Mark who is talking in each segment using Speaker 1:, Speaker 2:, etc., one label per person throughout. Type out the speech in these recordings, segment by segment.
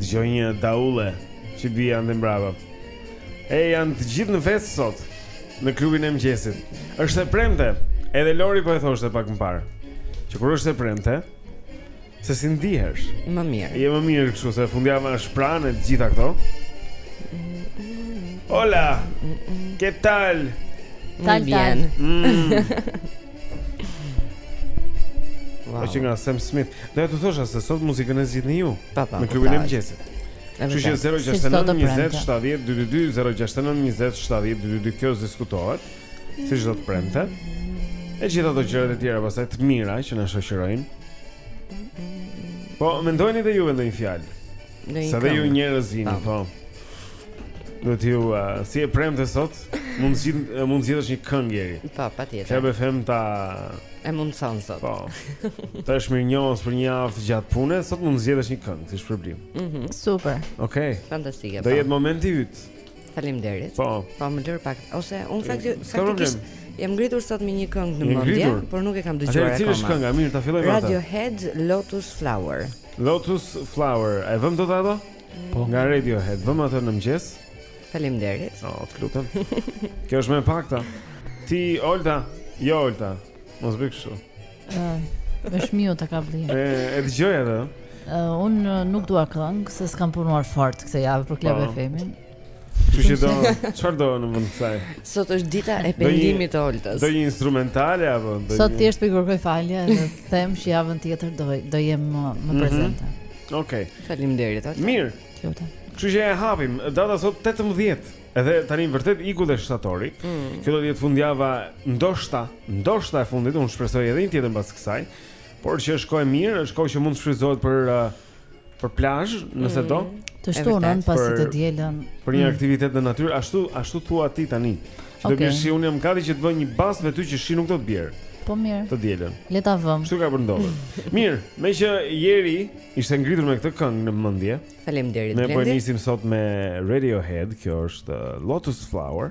Speaker 1: Dëgjoj një daulle që bie andej mbrapa. E janë të gjithë në festë sot në klubin e mëngjesit. Është e premte. Edhe Lori po e thoshte pak më parë. Që kur është e premte, se si ndihesh?
Speaker 2: Më mirë.
Speaker 1: Je më mirë kështu se fundjava është pranë të gjitha këto. Hola. Ke tal?
Speaker 3: Tal
Speaker 2: tal.
Speaker 1: Mm.
Speaker 2: Wow.
Speaker 1: Është nga Sam Smith. Do të thosha se sot muzikën e zgjidhni ju
Speaker 2: pa, pa,
Speaker 1: në klubin e mëngjesit. Kështu që 069 20 70 222 069 20 70 222 kjo diskutohet si çdo të premte. E gjitha ato gjërat e tjera pastaj të mira që na shoqërojnë. Po mendojini dhe juve ndonjë fjalë? Se dhe ju njerëz jini, po. Do t'ju, uh, si e premte sot, mund të gjithë, uh, mund të zgjedhësh një këngë Jeri.
Speaker 2: Po, patjetër.
Speaker 1: Club FM ta...
Speaker 2: E mund të sonë sot.
Speaker 1: Po, ta është mirënjohës për një javë gjatë pune, sot mund të zgjedhësh një këngë, si shpërblim.
Speaker 2: Mm -hmm.
Speaker 3: Super.
Speaker 1: Okej.
Speaker 2: Okay.
Speaker 1: Fantastike,
Speaker 2: po.
Speaker 1: Do jetë momenti yt.
Speaker 2: Faleminderit.
Speaker 1: Po.
Speaker 2: Po, më lër pak. Ose, unë fakti, faktikisht, jam ngritur sot me një këngë në mendje, por nuk e kam dëgjuar
Speaker 1: akoma. Atë, cila
Speaker 2: është
Speaker 1: kënga, mirë, ta filloj
Speaker 2: Radiohead, Lotus Flower.
Speaker 1: Lotus Flower, e vëmë dot atë?
Speaker 4: Po.
Speaker 1: Nga Radiohead, vëmë atë në mëngjes.
Speaker 2: Faleminderit.
Speaker 1: Oh, të lutem. Kjo është më e pakta. Ti Olta, jo Olta. Mos bëj kështu.
Speaker 3: Ëh, është miu ta ka vëllin.
Speaker 1: E, e dëgjoj atë.
Speaker 3: Uh, unë nuk dua këngë, se s'kam punuar fort këtë javë për Club FM-in.
Speaker 1: Kështu që do, çfarë do në vend kësaj?
Speaker 2: Sot është dita e pendimit të Oltës.
Speaker 1: Do një instrumentale apo do një Sot
Speaker 3: thjesht po kërkoj falje, do të them që javën tjetër do do jem më, më
Speaker 1: mhm.
Speaker 3: prezente. Mm -hmm.
Speaker 1: Okej. Okay.
Speaker 2: Faleminderit Olta.
Speaker 1: Mirë.
Speaker 3: Lutem.
Speaker 1: Kështu që e hapim data sot 18. Edhe tani vërtet iku dhe shtatori.
Speaker 2: Mm.
Speaker 1: Kjo do të jetë fundjava ndoshta, ndoshta e fundit, unë shpresoj edhe një tjetër mbas kësaj. Por që është kohë e mirë, është kohë që mund të shfrytëzohet për uh, për plazh, nëse do.
Speaker 3: Mm,
Speaker 2: të
Speaker 3: shtunën apo të dielën.
Speaker 5: Për një mm. aktivitet në natyrë, ashtu ashtu thua ti tani. Do bjerë shi unë jam gati që të vë një bast me ty që shi nuk do të bjerë.
Speaker 3: Po mirë.
Speaker 5: Të dielën.
Speaker 3: Le ta vëmë.
Speaker 5: Kështu ka për ndodhur. mirë, meqë Jeri ishte ngritur me këtë këngë në mendje.
Speaker 2: Faleminderit.
Speaker 5: Ne po nisim sot me Radiohead, kjo është uh, Lotus Flower.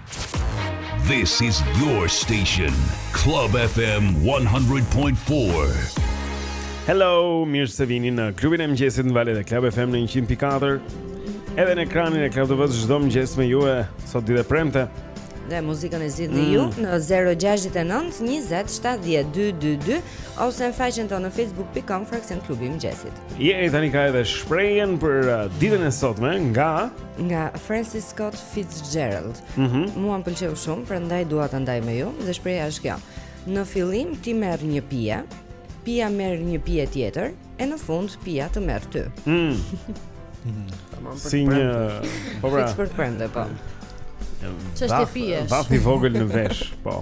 Speaker 6: This is your station, Club FM 100.4.
Speaker 1: Hello, mirë se vini në klubin e mëngjesit në valët e Club FM në 100.4. Edhe në ekranin e Club TV-së çdo mëngjes me ju e sot ditë premte.
Speaker 2: Dhe muzikën e zgjidhni mm. ju në 069 20 70 222 ose në faqen tonë në facebook.com fraksion klubi i mëngjesit.
Speaker 1: Je e tani ka edhe shprehjen për uh, ditën e sotme nga
Speaker 2: nga Francis Scott Fitzgerald.
Speaker 1: Mm -hmm.
Speaker 2: Mua më pëlqeu shumë, prandaj dua ta ndaj me ju dhe shprehja është kjo. Në fillim ti merr një pije, pija merr një pije tjetër e në fund pija të merr ty.
Speaker 1: Mm.
Speaker 2: Tamam për
Speaker 1: si një po pra.
Speaker 2: për prende po.
Speaker 3: Ç'është pije?
Speaker 1: Vath i vogël në vesh, po.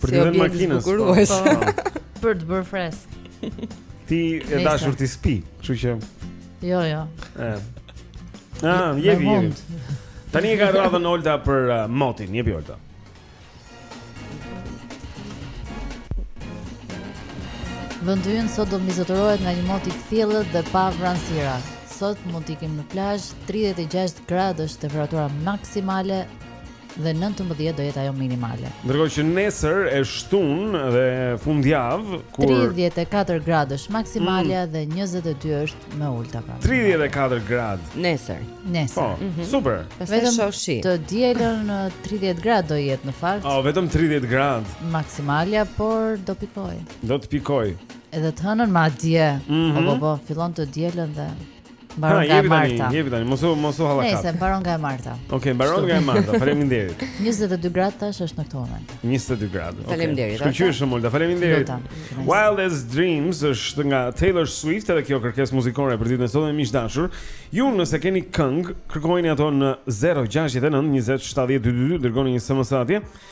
Speaker 1: Për të dhënë makinës. Po, po.
Speaker 3: Për të bërë fresk.
Speaker 1: Ti e dashur ti s'pi, kështu që.
Speaker 3: Jo, jo.
Speaker 1: Ë. Ah, je
Speaker 3: vi.
Speaker 1: Tani e ka radhën Olta për uh, motin, jepi Olta.
Speaker 3: Vendi ynë sot do të mbizotërohet nga një mot i kthjellët dhe pa vranësira. Sot mund të ikim në plazh 36 gradë është temperatura maksimale dhe nëntëmbëdhjetë do jetë ajo minimale.
Speaker 1: Ndërkohë që nesër e shtunë dhe fundjavë kur
Speaker 3: 34 gradë është maksimalja mm. dhe 22 është më e ulëta pra.
Speaker 1: 34 gradë
Speaker 2: nesër.
Speaker 3: Nesër.
Speaker 1: Po, mm
Speaker 2: -hmm. super.
Speaker 3: Vetëm
Speaker 2: shoshi.
Speaker 3: Të dielën 30 gradë do jetë në fakt.
Speaker 1: Oh, vetëm 30 gradë
Speaker 3: maksimalja, por do pikojë.
Speaker 1: Do të pikojë.
Speaker 3: Edhe të hënën madje.
Speaker 1: Mm -hmm.
Speaker 3: Po po po, fillon të dielën dhe Mbaron nga e marta.
Speaker 1: Jepi tani, mos u mos u hallakat.
Speaker 3: Nëse mbaron nga e marta.
Speaker 1: Okej, okay, mbaron nga e marta. Faleminderit.
Speaker 3: 22 gradë tash është në këtë moment.
Speaker 1: 22 gradë. Okay.
Speaker 2: Faleminderit.
Speaker 1: Shkëlqyesh shumë, Olta. Faleminderit. Wildest Dreams është nga Taylor Swift edhe kjo kërkesë muzikore për ditën e sotme miq të dashur. Ju nëse keni këngë, kërkojini ato në 069 20 70 222, dërgoni një SMS atje.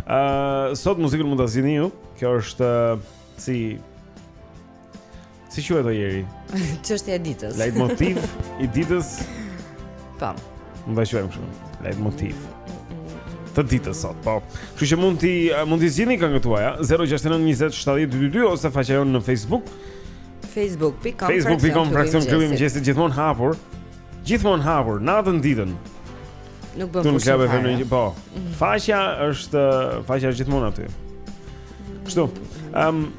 Speaker 1: Uh, sot muzikën mund ta zgjidhni ju Kjo është uh, si si quhet ajo Jeri
Speaker 2: Çështja e ditës
Speaker 1: Lajtmotiv i ditës Tam
Speaker 2: po.
Speaker 1: Mund të shuajmë shumë Lajtmotiv të ditës sot po. Kështu që mund të uh, mund të zgjidhni këngët tuaja 069 20 70 222 Ose faqja jonë në Facebook
Speaker 2: Facebook.com
Speaker 1: Fraksion Klubi
Speaker 2: i
Speaker 1: Mëngjesit gjithmonë hapur Gjithmonë hapur natën ditën.
Speaker 2: Nuk bën pushim. Nuk
Speaker 1: bën pushim. Po. Mhm. Faqja është faqja është gjithmonë aty. Kështu. Ehm um,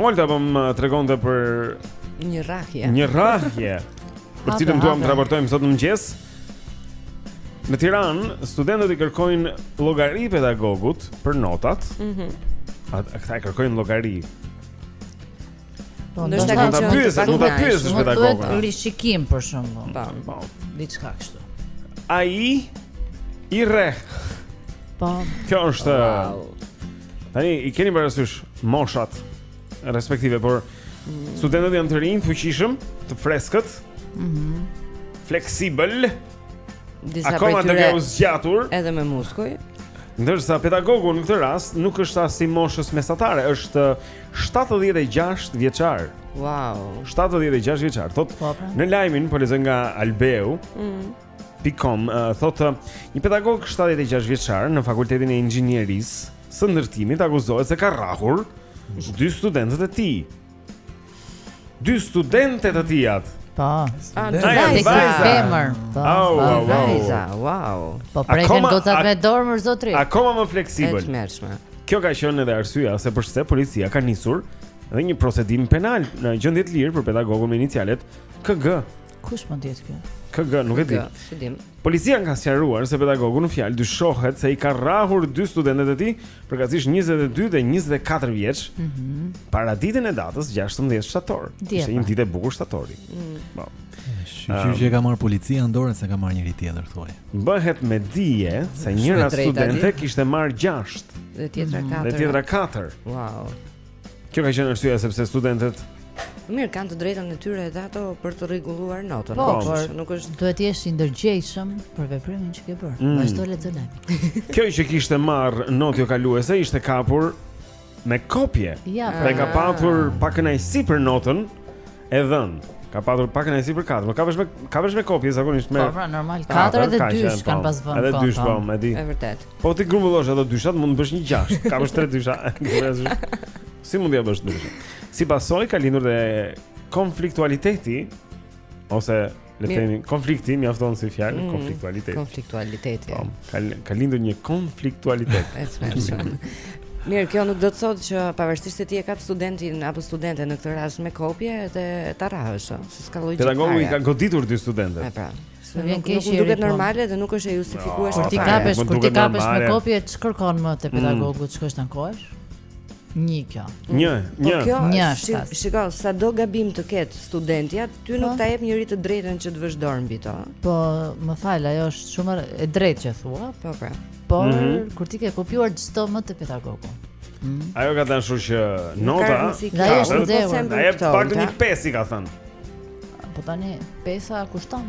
Speaker 1: Olta po më tregonte për
Speaker 2: një rrahje.
Speaker 1: Një rrahje. Për cilën duam të raportojmë sot në mëngjes. Në Tiranë, studentët i kërkojnë llogari pedagogut për notat.
Speaker 2: Mhm.
Speaker 1: Mm këta i kërkojnë llogari
Speaker 3: Po, do
Speaker 1: të ta
Speaker 2: pyes,
Speaker 1: do ta
Speaker 2: pyes
Speaker 1: me
Speaker 3: ta
Speaker 1: kokën.
Speaker 3: Duhet rishikim për shembull.
Speaker 2: Po,
Speaker 1: po,
Speaker 3: diçka kështu.
Speaker 1: Ai i rreh.
Speaker 3: Po.
Speaker 1: Kjo është. Tani i keni parasysh moshat respektive, por studentët janë të rinj, të fuqishëm, të freskët.
Speaker 3: Mhm.
Speaker 1: Mm Fleksibël.
Speaker 2: disa prej tyre.
Speaker 1: Akoma të zgjatur.
Speaker 2: Edhe me muskuj.
Speaker 1: Ndërsa pedagogu në këtë rast nuk është as i moshës mesatare, është 76 vjeçar.
Speaker 2: Wow.
Speaker 1: 76 vjeçar. Thot
Speaker 3: po, pra.
Speaker 1: në lajmin, po lexoj nga Albeu. Mhm. pikë com, uh, thot uh, një pedagog 76 vjeçar në Fakultetin e Inxhinierisë së Ndërtimit akuzohet se ka rrahur dy studentët e tij. Dy studente të tijat
Speaker 3: Po
Speaker 1: Ai dhe
Speaker 3: Femër Po
Speaker 2: Vajza Wow
Speaker 3: Po preken gocat me dorë more zotri
Speaker 1: Akoma më fleksibël Kjo ka qenë edhe arsyeja Se përse policia ka nisur Dhe një procedim penal Në gjendje të lirë për pedagogun me inicialet KG
Speaker 3: Kush mund të jetë ky?
Speaker 1: KG, nuk e di.
Speaker 2: Nuk e di.
Speaker 1: Policia ka sqaruar se pedagogu në fjalë dyshohet se i ka rrahur dy studentet e tij, përkatësisht 22 dhe 24 vjeç, mm -hmm. paraditen e datës 16 shtator. Ishte një ditë e bukur shtatori. Mm. Po.
Speaker 7: Shyqyr që e ka marrë policia në dorë se s'e ka marrë njeri tjetër thuaj.
Speaker 1: Bëhet me dije se njëra studente kishte marrë 6
Speaker 2: dhe tjetra
Speaker 3: 4.
Speaker 2: Mm.
Speaker 1: Dhe tjetra 4.
Speaker 2: Wow.
Speaker 1: Kjo ka qenë arsyeja se pse studentet
Speaker 2: Mirë, kanë të drejtën e tyre edhe ato për të rregulluar notën.
Speaker 3: Po,
Speaker 2: po
Speaker 3: por
Speaker 2: nuk është
Speaker 3: duhet të jesh i ndërgjegjshëm për veprimin që ke bërë.
Speaker 1: Mm.
Speaker 3: Vazhdo lexo lajmin.
Speaker 1: Kjo që kishte marrë notë jokaluese ishte kapur me kopje.
Speaker 3: Ja,
Speaker 1: pra.
Speaker 3: Dhe
Speaker 1: ka patur pakënaqësi për notën E dhënë. Ka patur pakënaqësi për katër. Kapesh me kapesh me kopje zakonisht me.
Speaker 3: Po, pra, normal. Ah, katër edhe dy kanë po. pas vënë.
Speaker 1: Edhe dy
Speaker 3: po,
Speaker 1: e di.
Speaker 2: Është vërtet.
Speaker 1: Po t'i grumbullosh ato dyshat, mund të bësh një gjashtë. Kapesh tre dysha. Si mund t'ia bësh dysha? Si pasojë ka lindur dhe konfliktualiteti ose Le të themi konflikti mjafton si fjalë,
Speaker 2: mm,
Speaker 1: konfliktualitet.
Speaker 2: Konfliktualiteti.
Speaker 1: Po, ka ka lindur një konfliktualitet.
Speaker 2: Mirë, kjo nuk do të thotë që pavarësisht se ti e kap studentin apo studenten në këtë rast me kopje dhe ta rrahësh, se s'ka logjikë.
Speaker 1: Pedagogu i ka goditur dy
Speaker 2: studentet.
Speaker 1: Po,
Speaker 2: pra. Nuk nuk duket normale dhe nuk është e justifikueshme.
Speaker 3: Kur ti kapesh, kur ti kapesh me kopje, ç'kërkon më te mm. pedagogu, ç'ke që ankohesh? Një kjo.
Speaker 1: Një,
Speaker 2: po
Speaker 1: një.
Speaker 2: Po
Speaker 3: një është.
Speaker 2: Shiko, sado gabim të ketë studentja, ty nuk po. ta jep njeri të drejtën që të vësh dorë mbi to.
Speaker 3: Po, më fal, ajo është shumë e drejtë që thua.
Speaker 2: Po, pra.
Speaker 3: Po,
Speaker 1: mhm.
Speaker 3: kur ti ke kopjuar ç'do më te pedagogu. Mhm.
Speaker 1: Ajo ka thënë që nota,
Speaker 2: ja
Speaker 3: është
Speaker 2: dhe
Speaker 3: po
Speaker 2: them për këto.
Speaker 1: Ai
Speaker 2: pak
Speaker 1: një pesë i ka thënë.
Speaker 3: Po tani pesa kushton.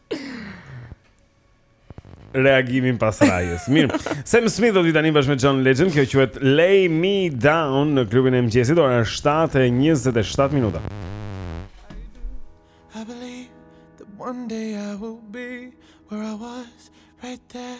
Speaker 1: reagimin pas rrahjes. Mirë. Sam Smith do t'i tani bashkë me John Legend, kjo quhet Lay Me Down në klubin e mëngjesit, ora është 7:27 minuta.
Speaker 4: I believe that one day I will be where I was right there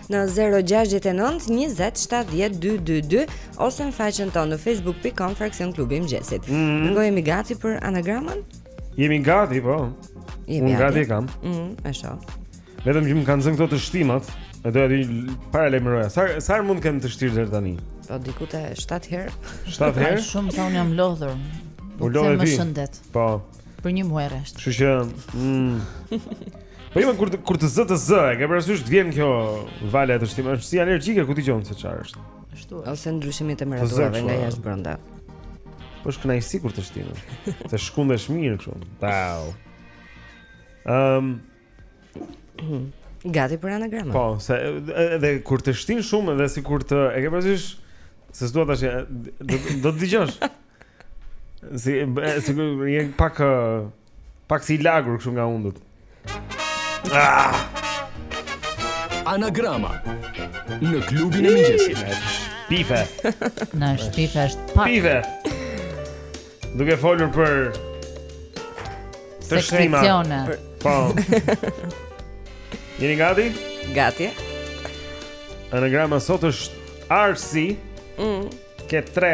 Speaker 2: në 069 20 70 222 ose në faqen tonë në facebook.com fraksion klubi i mëngjesit.
Speaker 1: Mm
Speaker 2: -hmm. Nuk jemi gati për anagramën?
Speaker 1: Jemi gati, po.
Speaker 2: Jemi
Speaker 1: Unë gati e kam.
Speaker 2: Mhm, mm e shoh.
Speaker 1: Vetëm që më kanë zënë këto teshtimat, e doja t'i paralajmëroja. Sa sa herë mund të kem teshtirë deri tani?
Speaker 2: Po diku te 7 herë.
Speaker 1: 7 herë?
Speaker 3: Shumë sa unë jam lodhur.
Speaker 1: U lodhe ti.
Speaker 3: Me shëndet.
Speaker 1: Po.
Speaker 3: Për një muaj rresht.
Speaker 1: Kështu që, mm. Po ima kur kur të zë të zë, e ke parasysh të vjen kjo vala e teshtimës, është si alergjike ku dëgjon se çfarë është.
Speaker 3: Ashtu.
Speaker 2: Ose ndryshimi i temperaturave nga jashtë brenda.
Speaker 1: Po është kënaqësi kur teshtin. Se shkundesh mirë kështu. Wow. Ehm.
Speaker 2: Um, Gati për anagramën.
Speaker 1: Po, se edhe kur teshtin shumë dhe sikur të e ke parasysh se s'dua tash do të dëgjosh. Si sikur je pak Pak si i lagur kështu nga hundët. Ah!
Speaker 8: Anagrama në klubin e mëngjesit.
Speaker 1: Shpife.
Speaker 3: Na shpife është pak.
Speaker 1: Shpife. Duke folur për
Speaker 3: sekrecione.
Speaker 1: Po. Jeni gati?
Speaker 2: Gati.
Speaker 1: Anagrama sot është Arsi.
Speaker 2: Mm.
Speaker 1: Ke tre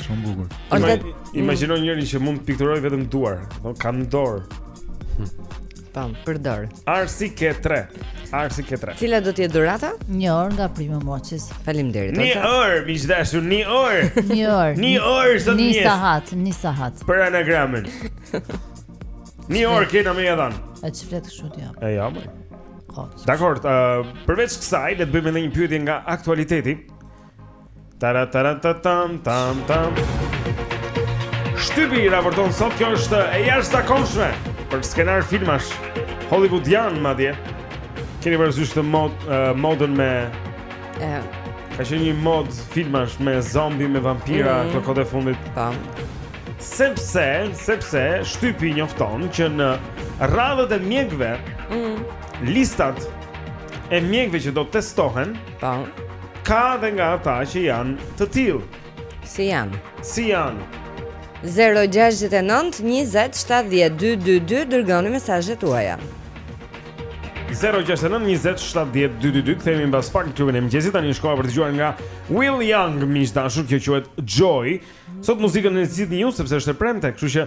Speaker 7: Shumë bukur.
Speaker 2: Olta,
Speaker 1: imagjino mm. njërin që mund të pikturojë vetëm duar, po kam dorë.
Speaker 2: Tam, për dorë.
Speaker 1: Arsi ke tre. Arsi ke tre.
Speaker 2: Cila do të jetë dhurata?
Speaker 3: Një orë nga Prime Moçis.
Speaker 2: Faleminderit.
Speaker 1: Një orë, miq dashur, një orë.
Speaker 3: Një orë.
Speaker 1: Një orë sot
Speaker 3: një.
Speaker 1: Një
Speaker 3: sahat, një sahat.
Speaker 1: Për anagramën. Një orë kena më
Speaker 3: dhën. A flet kështu
Speaker 1: ti? Ja. E
Speaker 3: jam.
Speaker 1: Ja, Dakor, uh, përveç kësaj, le të bëjmë edhe një pyetje nga aktualiteti. Tarataratam tam tam. Shtypi raporton sot kjo është e jashtëzakonshme për skenar filmash hollywoodian madje. Keni parasysh të mod uh, modën me
Speaker 2: e
Speaker 1: ka qenë një mod filmash me zombi, me vampira,
Speaker 2: mm
Speaker 1: -hmm. kohët e fundit.
Speaker 2: Tam.
Speaker 1: Sepse, sepse shtypi njofton që në radhët e mjekëve, mm -hmm. listat e mjekëve që do të testohen
Speaker 2: Po.
Speaker 1: Ka dhe nga ata që janë të tillë.
Speaker 2: Si janë?
Speaker 1: Si janë?
Speaker 2: 069 20 70 222 dërgoni mesazhet tuaja.
Speaker 1: 069 20 70 222 kthehemi mbas pak në klubin e mëngjesit tani është koha për të dëgjuar nga Will Young miq dashur kjo quhet Joy sot muzikën e zgjidhni ju sepse është e premte kështu që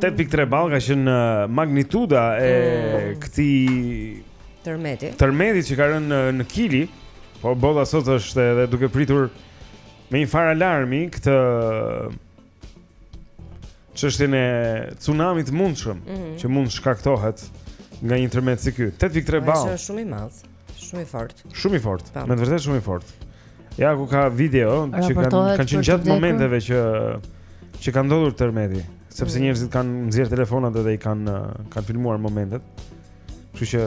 Speaker 4: Tetë pikë
Speaker 1: tre ballë ka qenë uh, magnituda e mm. këtij
Speaker 2: tërmeti.
Speaker 1: Tërmeti që ka rënë në, uh, në Kili, po bota sot është edhe duke pritur me njëfarë alarmi këtë Çështjen e tsunamit të mundshëm
Speaker 2: mm -hmm.
Speaker 1: që mund shkaktohet nga një tërmet si ky. 8.3 ballë.
Speaker 2: Është shumë i madh, shumë i fortë.
Speaker 1: Shumë i fortë.
Speaker 2: Po.
Speaker 1: Me vërtet shumë i fortë. Ja ku ka video që kanë kanë qenë gjatë momenteve që që ka ndodhur tërmeti, sepse
Speaker 2: mhm.
Speaker 1: njerëzit kanë nxjerrë telefonat dhe i kanë uh, kanë filmuar momentet. Kështu që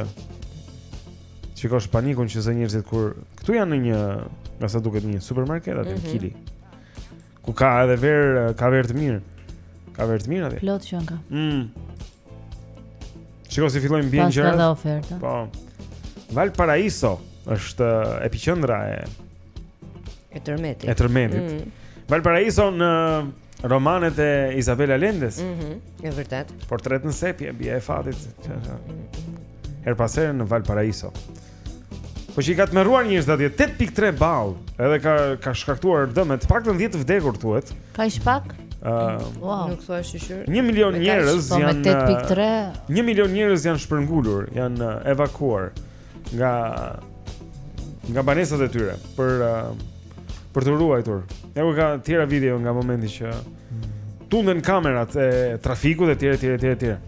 Speaker 1: shikon panikun që zë njerëzit kur këtu janë në një, nga sa duket një supermarket aty në
Speaker 2: mm -hmm.
Speaker 1: Kili. Ku ka edhe verë, ka verë të mirë. Ka verë të mirë atje.
Speaker 3: Plot që ka.
Speaker 1: Mm. Shiko si fillojnë bien
Speaker 3: gjëra.
Speaker 1: Pastaj
Speaker 3: ka oferta.
Speaker 1: Po. Valparaiso është epiqendra e
Speaker 2: e tërmetit.
Speaker 1: E tërmetit.
Speaker 2: Mm.
Speaker 1: Valparaiso në romanet e Isabel Allendes.
Speaker 2: Mhm. Mm e vërtetë.
Speaker 1: Portret në sepje, Bija e fatit. Mm -hmm. Herë pas here në Valparaiso. Mm -hmm. Po që i ka tmerruar njerëzit atje 8.3 ballë Edhe ka, ka shkaktuar dëme të paktën dhjetë të vdekur thuhet
Speaker 3: Kaq pak?
Speaker 1: Uh,
Speaker 3: wow.
Speaker 2: Nuk thua shyqyr
Speaker 1: Një milion njerëz
Speaker 3: po
Speaker 1: janë Një milion njerëz janë shpërngulur Janë evakuar Nga Nga banesat e tyre Për uh, Për t'u ruajtur Ja ku ka tjera video nga momenti që Tunden kamerat e trafikut e tjera e tjera e tjera e tjera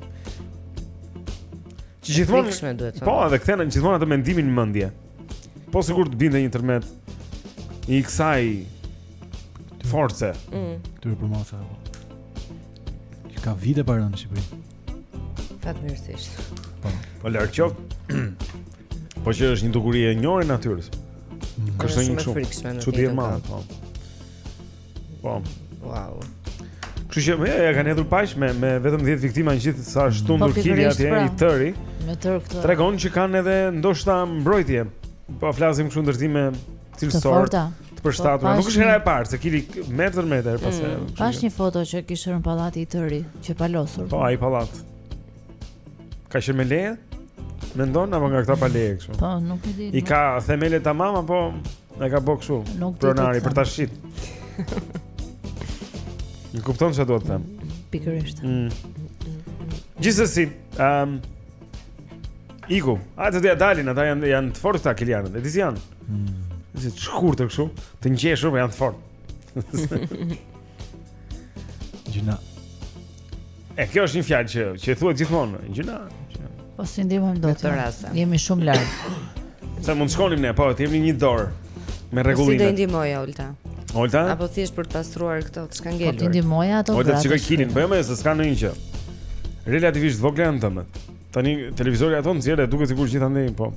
Speaker 1: Gjithmonë e
Speaker 2: frikshme duket.
Speaker 1: Po, edhe kthen gjithmonë atë mendimin në mendje. Po sikur të binte një tërmet i kësaj force.
Speaker 2: Mhm.
Speaker 7: Këtyre përmasave. Që ka vite pa rënë në Shqipëri.
Speaker 2: Fatmirësisht.
Speaker 1: Po, po larg qoftë. Po që është një dukuri e njohur e natyrës. Mm.
Speaker 2: Kështu
Speaker 1: një
Speaker 2: shumë.
Speaker 1: Çudi e
Speaker 2: madh,
Speaker 1: po. Po.
Speaker 2: Wow.
Speaker 1: Kështu që mirë ia kanë hedhur paq me me vetëm 10 viktima në gjithë sa është tundur
Speaker 3: po,
Speaker 1: Kili atje
Speaker 3: pra.
Speaker 1: i tëri.
Speaker 3: Në tërë këtë.
Speaker 1: Tregon që kanë edhe ndoshta mbrojtje. Po flasim kështu ndërtime cilësore.
Speaker 3: Të
Speaker 1: Të përshtatura.
Speaker 3: Po,
Speaker 1: Nuk është hera e parë se Kili metër metër pas.
Speaker 2: Mm.
Speaker 3: Pashë një foto që kishte rënë pallati i tëri qe palosur.
Speaker 1: Po ai pallat. Ka qenë me leje? Mendon apo nga këta pa leje kështu?
Speaker 3: Po, nuk e di.
Speaker 1: I ka themelet tamam apo A i ka bërë kështu. Pronari për ta shit. Më kupton ça dua të them?
Speaker 3: Pikërisht.
Speaker 1: Mm. Gjithsesi, ehm um, Iku, a të dhja dalin, ata janë, janë të fortë këta kilianët, e di si janë?
Speaker 7: Mm.
Speaker 1: Si të shkurtër kështu, të ngjeshur, po janë të fortë.
Speaker 7: Gjynah.
Speaker 1: E kjo është një fjalë që që thuhet gjithmonë, gjynah.
Speaker 3: Po s'i ndihmojmë dot të
Speaker 2: rasa.
Speaker 3: Jemi shumë larg.
Speaker 1: Sa mund të shkonim ne, po të jepnim një dorë me rregullime.
Speaker 2: Po si do i ndihmoje Olta?
Speaker 1: Olta?
Speaker 2: Apo thjesht për të pastruar këto çka
Speaker 3: ngelur. Po
Speaker 2: të
Speaker 3: ndihmoj ato.
Speaker 1: Olta çka kinin, po jo më se s'ka ndonjë gjë. Relativisht të vogla janë dëmet. Tani televizori ato nxjerr dhe duket sikur gjithandej, po.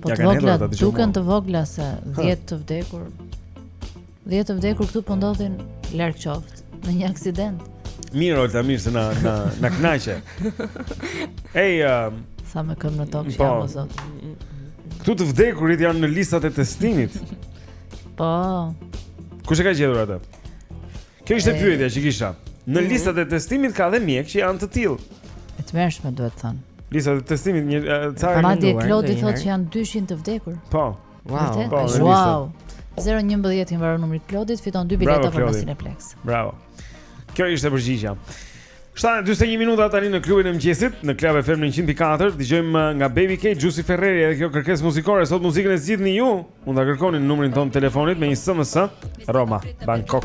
Speaker 3: Po të vogla, duken të vogla se 10 të vdekur. Dhjetë të vdekur këtu po ndodhin larg qoftë në një aksident.
Speaker 1: Mirë, Olta, mirë se na na na kënaqe. Ej, um,
Speaker 3: sa me këmbë në tokë
Speaker 1: po,
Speaker 3: o zot.
Speaker 1: Këtu të vdekurit janë në listat e testimit.
Speaker 3: Po.
Speaker 1: Kush e ka gjetur atë? Kjo ishte pyetja që kisha. Në
Speaker 3: mhm.
Speaker 1: listat e testimit ka dhe mjekë që janë të tillë.
Speaker 3: E tmerrshme duhet thënë.
Speaker 1: Listat e testimit një ca e munduar.
Speaker 3: Madje Klodi thotë që janë 200 të vdekur.
Speaker 1: Po.
Speaker 2: Wow.
Speaker 1: Po,
Speaker 3: wow. 011 i mbaron numri Klodit, fiton dy bileta për Cineplexx.
Speaker 1: Bravo. Kjo ishte përgjigja. 7:41 minuta tani në klubin e mëngjesit në Club FM 104 dëgjojmë uh, nga Baby K Giusy Ferreri edhe kjo kërkesë muzikore sot muzikën e zgjidhni ju mund ta kërkoni në numrin tonë të telefonit me një SMS Roma Bangkok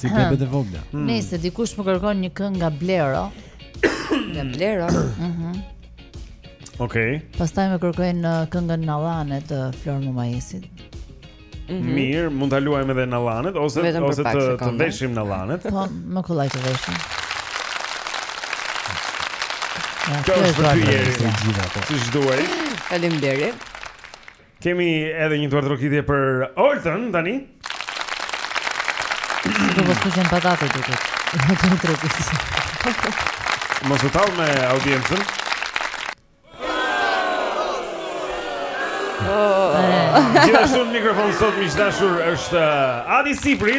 Speaker 1: Si bebe të
Speaker 7: vogla.
Speaker 3: Hmm. Ë dikush më kërkon një këngë nga Blero,
Speaker 2: nga Blero.
Speaker 3: Mhm.
Speaker 1: Okej.
Speaker 3: Pastaj më kërkojnë uh, këngën Nallane të Flor Mumajesit. Mhm.
Speaker 1: Mirë, mund ta luajmë edhe Nallanet ose ose të të veshim Nallanet.
Speaker 3: Po, më kollaj të veshim.
Speaker 1: Kjo është për ty, Jeri. Që
Speaker 2: zhduaj. Faleminderit.
Speaker 1: Kemi edhe një duartrokitje për Oltën tani.
Speaker 3: Do të shkojmë patatë do të. Do të trokit.
Speaker 1: Mos u tall me audiencën. Oh. Gjithashtu në mikrofon sot miq të dashur është uh, Adi Sipri.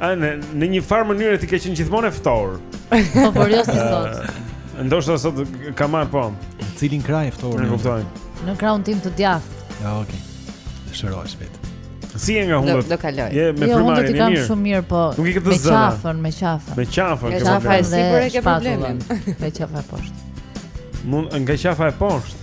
Speaker 1: A në në një farë mënyre ti ke qenë gjithmonë e ftohur.
Speaker 3: Po por jo si sot.
Speaker 1: Ë, Ndoshta sot ka marr po.
Speaker 7: Cilin krah e ftohur?
Speaker 1: Nuk kuptoj.
Speaker 3: Në krahun tim të djathtë.
Speaker 7: Ja, okay. Shërohu shpejt.
Speaker 1: Si je nga
Speaker 2: Do
Speaker 1: hundët?
Speaker 2: do kaloj.
Speaker 1: Je me
Speaker 3: Jo, unë do frymëmarrjen
Speaker 1: e
Speaker 3: kam
Speaker 1: mirë.
Speaker 3: shumë mirë, po
Speaker 1: Nuk i ke të
Speaker 3: me
Speaker 1: zëna.
Speaker 3: qafën, me qafën.
Speaker 1: Me qafën
Speaker 2: Me
Speaker 1: ke
Speaker 2: qafa
Speaker 1: problem.
Speaker 2: e sipër e ke problemin.
Speaker 3: Me qafa e poshtë.
Speaker 1: Mund nga qafa e poshtë.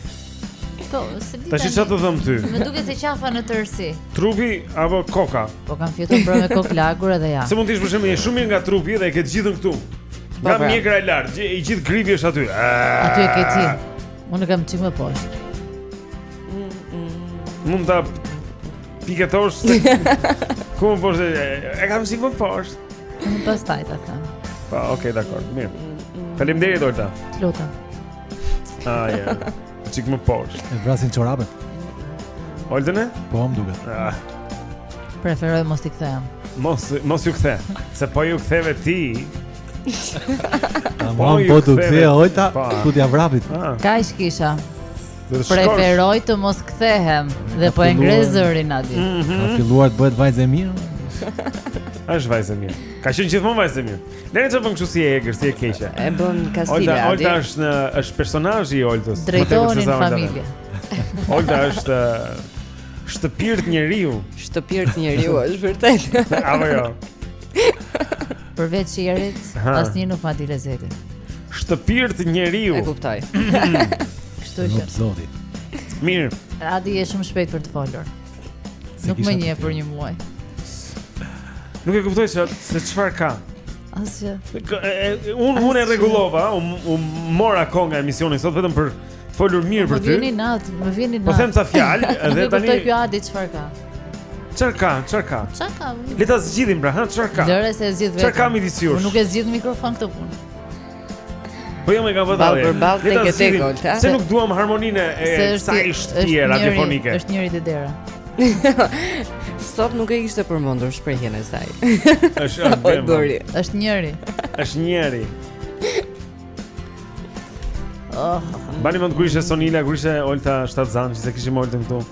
Speaker 3: Po, se di.
Speaker 1: Tash çfarë të them ty?
Speaker 3: Më duket se qafa në tërësi.
Speaker 1: Trupi apo koka?
Speaker 3: Po kam fjetur pra me kokë lagur edhe ja.
Speaker 1: Se mund të ish për shembull një shumë nga trupi dhe e ke gjithën këtu. Po, nga
Speaker 3: pra.
Speaker 1: mjekra e lart, i gjithë gripi është aty.
Speaker 3: Aty e ke ti. Unë e kam çik më poshtë.
Speaker 1: Mund ta piketosh. Ku më poshtë? E kam çik më poshtë.
Speaker 3: Pastaj ta them.
Speaker 1: Po, okay, dakor. Mirë. Faleminderit Olta.
Speaker 3: Lutem.
Speaker 1: Ah, ja. Çik më poshtë.
Speaker 7: E vrasin çorapet.
Speaker 1: Oltën e?
Speaker 7: Po, më duket.
Speaker 1: Ah.
Speaker 3: Preferoj mos t'i kthehem.
Speaker 1: Mos mos ju kthe. Se po ju ktheve ti.
Speaker 7: Po, po
Speaker 1: ju
Speaker 7: po të
Speaker 1: ktheve.
Speaker 7: Olta,
Speaker 1: po.
Speaker 7: ku t'ia vrapit?
Speaker 1: Ah.
Speaker 3: Kaq kisha. Preferoj të mos kthehem dhe po e ngre zërin aty. Mhm.
Speaker 7: Ka filluar të bëhet vajzë e mirë.
Speaker 1: Është vajzë e mirë. Ka qenë gjithmonë vajzë e mirë. Ne ne të bën kështu si e egër, si e keqe.
Speaker 2: E bën Kastilja.
Speaker 1: Olta,
Speaker 2: Olta
Speaker 1: është në është personazh i Oltës.
Speaker 3: Drejtori
Speaker 1: i familjes. Olta është shpirt njeriu.
Speaker 2: Shpirt njeriu është vërtet.
Speaker 1: Apo jo.
Speaker 3: Përveç
Speaker 1: Jerit,
Speaker 3: asnjë nuk ma di lezetin.
Speaker 1: Shpirt njeriu.
Speaker 2: E kuptoj.
Speaker 3: Kështu që.
Speaker 1: Mirë.
Speaker 3: Adi është shumë shpejt për të folur. Nuk më njeh për një muaj
Speaker 1: Nuk e kuptoj se, se çfarë ka
Speaker 3: Asgjë
Speaker 1: Unë unë e rregullova Unë unë mora kohë nga emisioni sot vetëm për të folur mirë për ty
Speaker 3: Më vjen inat, më vjen po inat
Speaker 1: Po them ca fjalë
Speaker 3: Nuk e kuptoj kjo Adi çfarë ka
Speaker 1: Çfarë ka, çfarë ka
Speaker 3: Çfarë ka
Speaker 1: Le ta zgjidhim pra, ha, çfarë ka
Speaker 3: Lëre se zgjidh vetë
Speaker 1: Çfarë ka midis jush
Speaker 3: Unë nuk e zgjidh në mikrofon këtë punë
Speaker 1: Po jam jo, e ka vota.
Speaker 2: Ballë për
Speaker 1: ballë
Speaker 2: tek e tek Olta.
Speaker 1: Se ne e duam harmoninë e shtëpisë
Speaker 3: tënde
Speaker 1: radiofonike.
Speaker 3: Është njeri te dera.
Speaker 2: Sot nuk e kishte përmendur shprehjen e saj.
Speaker 1: Është
Speaker 2: Dori.
Speaker 1: Është
Speaker 2: njeri.
Speaker 3: Është
Speaker 1: njeri.
Speaker 3: Oh.
Speaker 1: Mbani mend kur ishte Sonila, kur ishte Olta shtatzënë, s'e kishim Oltën këtu.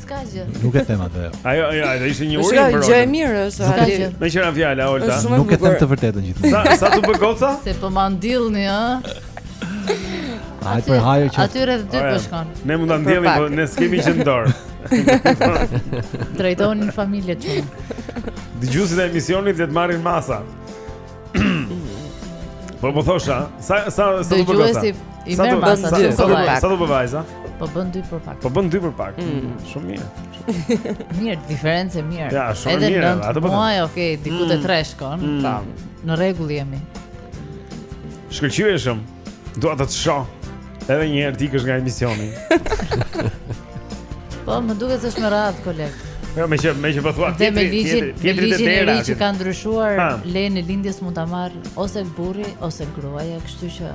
Speaker 3: S'ka gjë.
Speaker 7: Nuk e them atë.
Speaker 1: Ajo, ajo, ajo ishte një urim për.
Speaker 2: Gjë e mirë është Adi.
Speaker 1: Me qira fjala Olta.
Speaker 7: Nuk e them të vërtetën gjithmonë.
Speaker 1: Sa sa të bë goca?
Speaker 3: Se po ma ndillni, ë.
Speaker 7: Ai për hajo që
Speaker 3: aty rreth dy po shkon.
Speaker 1: Ne mund ta ndjellim, po ne s'kemi gjë në dorë.
Speaker 3: Drejtoni familjet tuaj.
Speaker 1: Dëgjuesit e emisionit le të marrin masa. Po po thosha, sa sa sa do bëj
Speaker 3: sa? I merr masa
Speaker 1: do
Speaker 3: bëj.
Speaker 1: Sa do bëj vajza?
Speaker 3: Po bën dy për pak.
Speaker 1: Po bën dy për pak.
Speaker 2: Mm.
Speaker 1: Shumë mirë.
Speaker 3: Mirë, diferencë e mirë.
Speaker 1: Ja, shumë mirë. Edhe nëntë
Speaker 3: muaj, okay, diku te
Speaker 1: mm.
Speaker 3: tre shkon.
Speaker 1: Mm.
Speaker 3: Në rregull jemi.
Speaker 1: Shkëlqyeshëm. Dua të të shoh. Edhe një herë dikësh nga emisioni.
Speaker 3: Po, më duket se është me radhë koleg.
Speaker 1: Jo, meqë meqë po thua tjetri, tjetri, tjetri të
Speaker 3: tjera.
Speaker 1: Ligji
Speaker 3: ka ndryshuar, lejen e lindjes mund ta marr ose burri ose gruaja, kështu që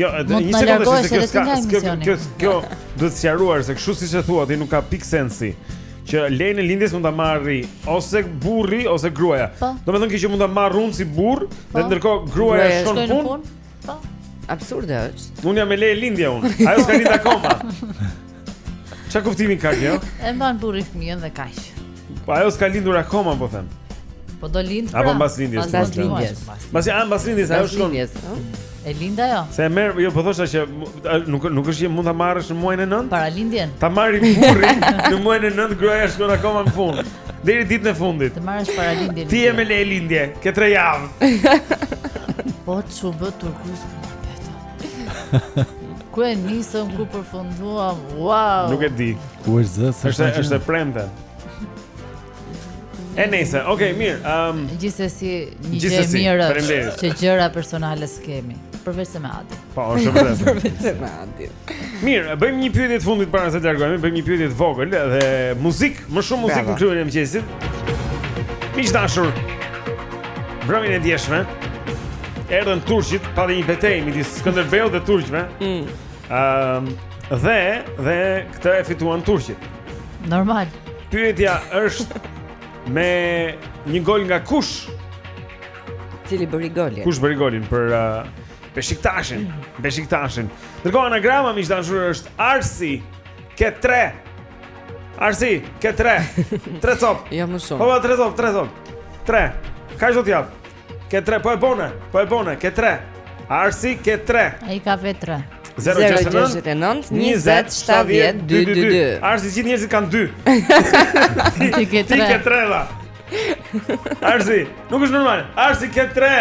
Speaker 1: Jo, edhe një sekondë që kjo kjo kjo duhet sqaruar se kështu siç e thua ti nuk ka pikë sensi. që lejen e lindjes mund ta marrë ose burri ose gruaja.
Speaker 3: Po.
Speaker 1: Domethënë kjo që mund ta marr unë si burrë,
Speaker 3: po.
Speaker 1: dhe ndërkohë gruaja shkon
Speaker 3: në
Speaker 1: punë.
Speaker 3: Po.
Speaker 2: Absurde është.
Speaker 1: Unë jam me leje lindje unë. Ajo s'ka lindë akoma. Ça kuptimi ka kjo?
Speaker 3: E mban burri fëmijën dhe kaq.
Speaker 1: Po ajo s'ka lindur akoma, po them.
Speaker 3: Po do lindë pra.
Speaker 1: A, po mbas lindjes.
Speaker 3: Mbas lindjes.
Speaker 1: Mbas lindjes, ajo shkon.
Speaker 3: E lind ajo.
Speaker 1: Se e merr, jo po thosha që nuk nuk është që mund ta marrësh në muajin e 9?
Speaker 3: Para lindjen.
Speaker 1: Ta marrë burri në muajin e 9 gruaja shkon akoma në punë. Deri ditën e fundit.
Speaker 3: Të marrësh para lindjen.
Speaker 1: Ti je me leje lindje, ke 3 javë.
Speaker 3: Po ç'u bë turkus po Ku e nisëm, ku përfunduam, wow
Speaker 1: Nuk e di
Speaker 7: Ku është zë, sot
Speaker 1: është Është e premte E nejse, ok, mirë um,
Speaker 3: gjithsesi një gjë e mirë Që gjëra personale s'kemi Përveç se me Adin
Speaker 1: Po, është përveç se
Speaker 2: Përveç se me Adin
Speaker 1: Mirë, bëjmë një pyetje të fundit para se të largohemi Bëjmë një pyetje të vogël Dhe muzikë, më shumë muzikë në klubin e mëngjesit Miq të dashur Mbrëmjen e djeshme Erdhen Turqit Pati një betejë Midis Skënderbeut dhe Turqve
Speaker 2: mm.
Speaker 1: um, Dhe, dhe këtë e fituan Turqit
Speaker 3: Normal.
Speaker 1: Pyetja është me një gol nga kush?
Speaker 2: Cili bëri golin?
Speaker 1: Kush bëri golin për uh, Beshiktashin? Mm. Beshiktashin. Ndërkohë anagrama miq të dashur është Arsi ke 3. Arsi ke 3. 3 copë.
Speaker 2: Jo më shumë.
Speaker 1: Po 3 copë, 3 copë. 3. Kaq do të jap. Ke tre, po e bone, po e bone, ke tre Arsi, ke tre
Speaker 3: Ai i ka vetë tre
Speaker 2: 069 20 70 222
Speaker 9: Arsi, gjithë njerëzit kanë dy
Speaker 3: Ti ke tre
Speaker 9: Ti ke tre, va Arsi, nuk është normal Arsi, ke tre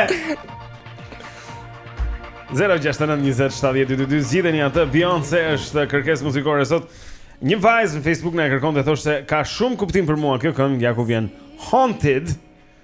Speaker 9: 069 20 70 222 Zgjidheni atë, Beyonce është kërkesë muzikore sot Një vajzë në Facebook na e kërkonte, thoshte se ka shumë kuptim për mua kjo këngë, ja ku vjen Haunted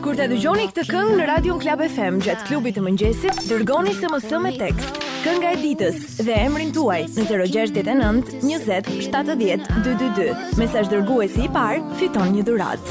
Speaker 10: Kur ta dëgjoni këtë këngë në Radio Club FM gjatë klubit të mëngjesit, dërgoni SMS me tekst. Kënga e ditës dhe emrin tuaj në 069 20 70 222. Mesazh dërguesi i parë, fiton një dhuratë.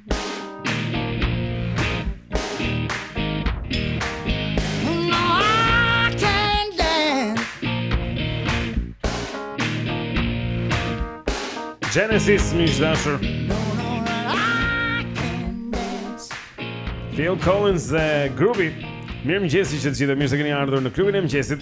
Speaker 1: Genesis miq të dashur Phil Collins dhe Groovy Mirëmëngjesi të gjithë Mirë se keni ardhur në klubin e mëngjesit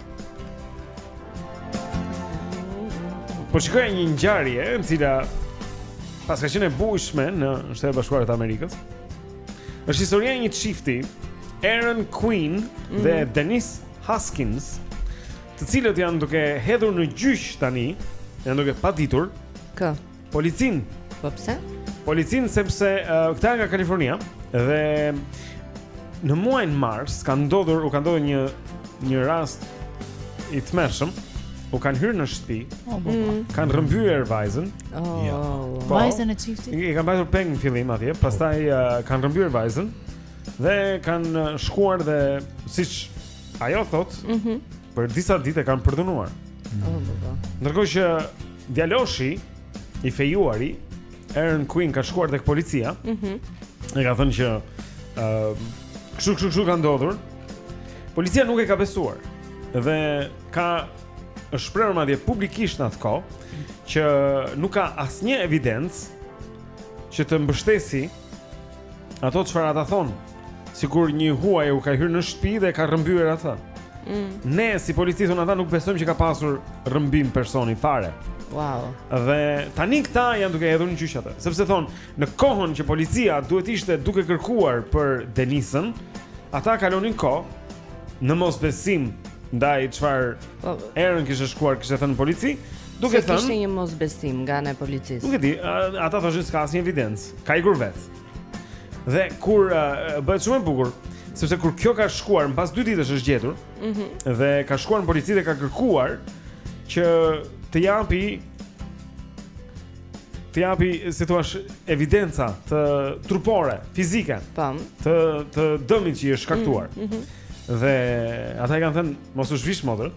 Speaker 1: Po shikoja një ngjarje e cila paska qenë e bujshme në Shtetet e Bashkuara të Amerikës. Është historia e një çifti, Aaron Quinn mm -hmm. dhe
Speaker 2: mhm.
Speaker 1: Denise Huskins, të cilët janë duke hedhur në gjyq tani, janë duke paditur
Speaker 2: kë
Speaker 1: Policinë.
Speaker 2: Po pse?
Speaker 1: Policinë sepse uh, këta janë nga Kalifornia dhe në muajin mars ka ndodhur, u ka ndodhur një një rast i tmerrshëm. U kanë hyrë në shtëpi.
Speaker 3: Oh, po, po.
Speaker 2: Mm.
Speaker 1: Kanë rrëmbyer vajzën.
Speaker 2: Oh,
Speaker 1: ja. Po.
Speaker 3: Vajzën e çiftit.
Speaker 1: I kanë mbajtur peng në fillim atje, pastaj uh, kanë rrëmbyer vajzën dhe kanë shkuar dhe siç ajo thotë,
Speaker 2: mm -hmm.
Speaker 1: për disa ditë e kanë përdhunuar.
Speaker 2: Mm.
Speaker 1: Ndërkohë që djaloshi i fejuari Aaron Quinn ka shkuar tek policia.
Speaker 2: Mhm.
Speaker 1: Mm e ka thënë që ë uh, kështu kështu kështu ka ndodhur. Policia nuk e ka besuar dhe ka, është shprehur madje publikisht në atë kohë që nuk ka asnjë evidencë që të mbështesi Ato çfarë ata thon, sikur një i huaj u ka hyrë në shtëpi dhe ka rrëmbyer atë.
Speaker 2: Mm.
Speaker 1: Ne si polici thon ata nuk besojmë që ka pasur rrëmbim personi fare.
Speaker 2: Wow.
Speaker 1: Dhe tani këta janë duke hedhur në gjyq atë, sepse thon, në kohën që policia duhet të ishte duke kërkuar për Denisën, ata kalonin kohë në mosbesim ndaj çfarë
Speaker 2: po.
Speaker 1: Aaron kishte shkuar, kishte thënë në polici, Duke thënë
Speaker 2: se kishte një mosbesim nga ana e policisë.
Speaker 1: Nuk e di, ata thoshin s'ka asnjë evidencë. Ka ikur vetë. Dhe kur uh, bëhet shumë e bukur, sepse kur kjo ka shkuar mbas dy ditësh është gjetur,
Speaker 2: ëh, mm -hmm.
Speaker 1: dhe ka shkuar në polici dhe ka kërkuar që të japi të japi, si t'ia thuash, evidenca të trupore, fizike.
Speaker 2: Tam.
Speaker 1: Të të dëmit që i është shkaktuar.
Speaker 2: Mm -hmm.
Speaker 1: Dhe ata i kanë thënë, mos u zhvish motër.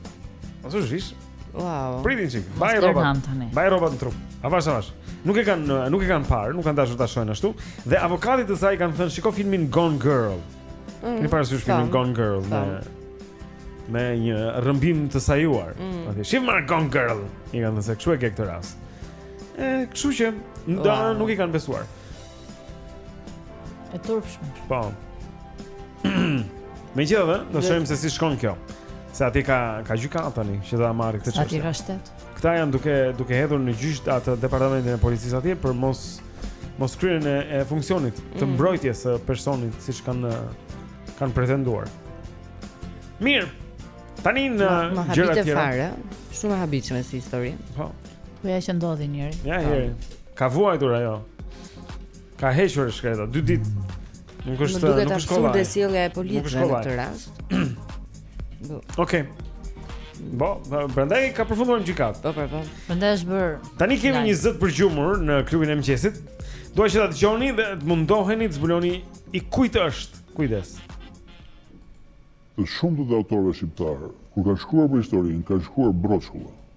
Speaker 1: Mos u zhvish.
Speaker 2: Wow.
Speaker 1: Prit një
Speaker 3: çik.
Speaker 1: Baj rrobat. Baj rrobat në trup. Avash avash. Nuk e kanë nuk e kanë parë, nuk kanë dashur ta shohin ashtu. Dhe avokatit të saj i kanë thënë shiko filmin Gone Girl.
Speaker 2: Mm,
Speaker 1: e ke parasysh filmin Gone Girl me me një rrëmbim të sajuar.
Speaker 2: Mm.
Speaker 1: Atë shif more Gone Girl. I kanë thënë se kshu e ke këtë rast. E, kështu që nda
Speaker 2: oh.
Speaker 1: nuk i kanë besuar.
Speaker 3: E turpshme.
Speaker 1: Po. Megjithatë, do shohim se si shkon kjo Se atje ka, ka gjykatë tani, që do ta marri këtë çështje.
Speaker 3: Atje ka shtet
Speaker 1: Këta janë duke, duke hedhur në gjyq atë departamentin e policisë atje Për mos, mos kryerjen e, e funksionit të
Speaker 2: mm.
Speaker 1: mbrojtjes së personit Siç kanë, kanë pretenduar Mirë, tani në gjëra
Speaker 2: të
Speaker 1: tjera Më habit
Speaker 2: fare, shumë e habitshme si histori
Speaker 1: Po
Speaker 3: Po ja që ndodhin, Jeri
Speaker 1: Ja, Jeri po. Ka vuajtur ajo. Ka hequr e shkreta, dy ditë. Nuk
Speaker 2: është, nuk
Speaker 1: është
Speaker 2: kollaj.
Speaker 1: Nuk është kollaj.
Speaker 2: sjellja e
Speaker 1: policisë
Speaker 2: në këtë rast.
Speaker 1: Okej. Po, prandaj ka përfunduar në gjykatë.
Speaker 2: Po, po, po.
Speaker 3: Prandaj është bërë.
Speaker 1: Tani kemi një zë të përgjumur në klubin e mëngjesit. Dua që ta dëgjoni dhe të mundoheni të zbuloni i kujt është. Kujdes.
Speaker 11: Të shumtët e autorëve shqiptarë, kur kanë shkruar për historinë, kanë shkruar broçkulla.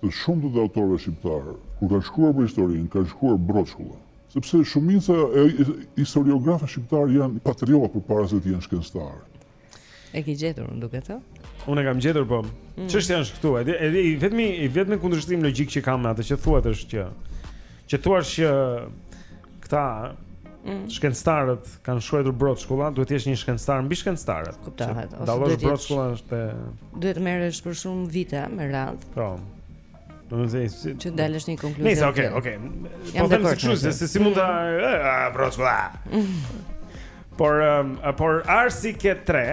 Speaker 11: Të
Speaker 1: shumtët
Speaker 2: e
Speaker 11: autorëve shqiptarë, kur kanë shkruar për historinë, kanë shkruar broçkulla. Sepse shumica e historiografëve shqiptarë janë patriotë përpara se të jenë shkencëtarë.
Speaker 2: E ke gjetur, më duket, ë?
Speaker 1: Unë e kam gjetur, po.
Speaker 2: Mm.
Speaker 1: Çështja është këtu, e di, e di, i vetmi, i vetmi kundërshtim logjik që kam me atë që thuhet është që që thuhet që këta
Speaker 2: mm.
Speaker 1: shkencëtarët kanë shkruajtur broçkulla, duhet të jesh një shkencëtar mbi shkencëtarët.
Speaker 2: Kuptohet.
Speaker 1: Dallosh broçkulla është
Speaker 2: duhet të merresh për shumë vite me radhë.
Speaker 1: Po. Do të thotë se
Speaker 2: që të dalësh në konkluzion.
Speaker 1: Nice, okay, okay. Po them se
Speaker 2: çu
Speaker 1: se si mund ta mm. broçkulla. Por um, por arsi ke tre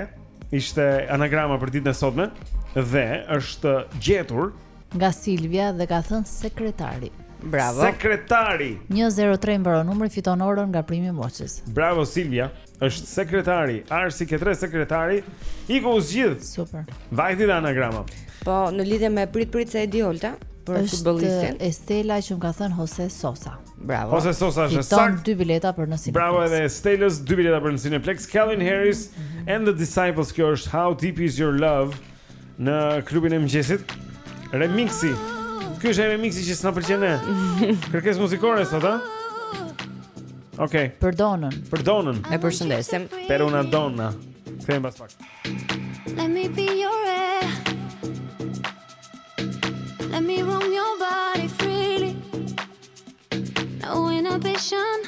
Speaker 1: ishte anagrama për ditën e sotme dhe është gjetur
Speaker 3: Nga Silvia dhe ka thënë sekretari.
Speaker 2: Bravo.
Speaker 1: Sekretari.
Speaker 3: 103 mbaron numri fiton orën nga Prime Watches.
Speaker 1: Bravo Silvia. Është sekretari, Arsi ke tre sekretari, iku u zgjidh.
Speaker 3: Super.
Speaker 1: Vajti dhe anagrama.
Speaker 2: Po, në lidhje me prit prit se e di Olta për futbollistin.
Speaker 3: Është Estela që më ka thënë Jose Sosa.
Speaker 2: Bravo.
Speaker 1: Jose Sosa është
Speaker 3: saktë.
Speaker 1: Fiton
Speaker 3: dy bileta për në Cineplex.
Speaker 1: Bravo edhe Estelës, dy bileta për në Cineplex. Calvin Harris mm -hmm. and the Disciples, kjo është How Deep Is Your Love. Në klubin e mëngjesit remixi. Ky është remixi që s'na pëlqen ne. Kërkesë muzikore sot, a? Okej. Okay.
Speaker 3: Për Donën.
Speaker 1: Për Donën.
Speaker 2: E përshëndesim.
Speaker 1: Per una donna. Kthehem pas pak.
Speaker 10: Let me be your air. Let me roam your body freely. No inhibition.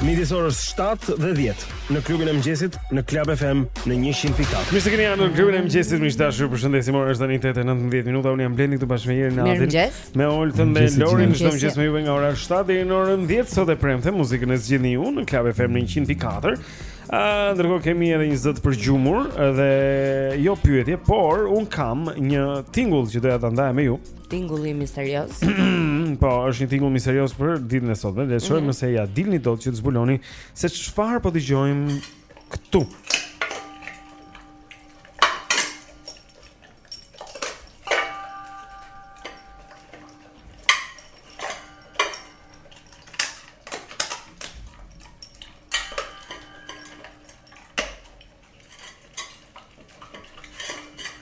Speaker 8: Midis orës 7 dhe 10 në klubin e mëngjesit në Club FM në 100.4.
Speaker 1: Mirë se keni ardhur në klubin e mëngjesit, miq të dashur, ju përshëndesim. Ora është tani 8:19 minuta. Unë jam Blendi këtu bashkë me Jerin, Nadin. Me Oltën dhe Lorin çdo mëngjes me ju nga ora 7 deri në orën 10 sot e premte muzikën e zgjidhni ju në Club FM në 100.4. Ë, ndërkohë kemi edhe një zë të përgjumur dhe jo pyetje, por unë kam një tingull që doja ta ndaj me ju.
Speaker 2: Tingulli misterioz.
Speaker 1: po, është një tingull misterioz për ditën e sotme. Le të shohim
Speaker 2: mhm.
Speaker 1: nëse ia dilni dot që të zbuloni se çfarë po dëgjojmë këtu.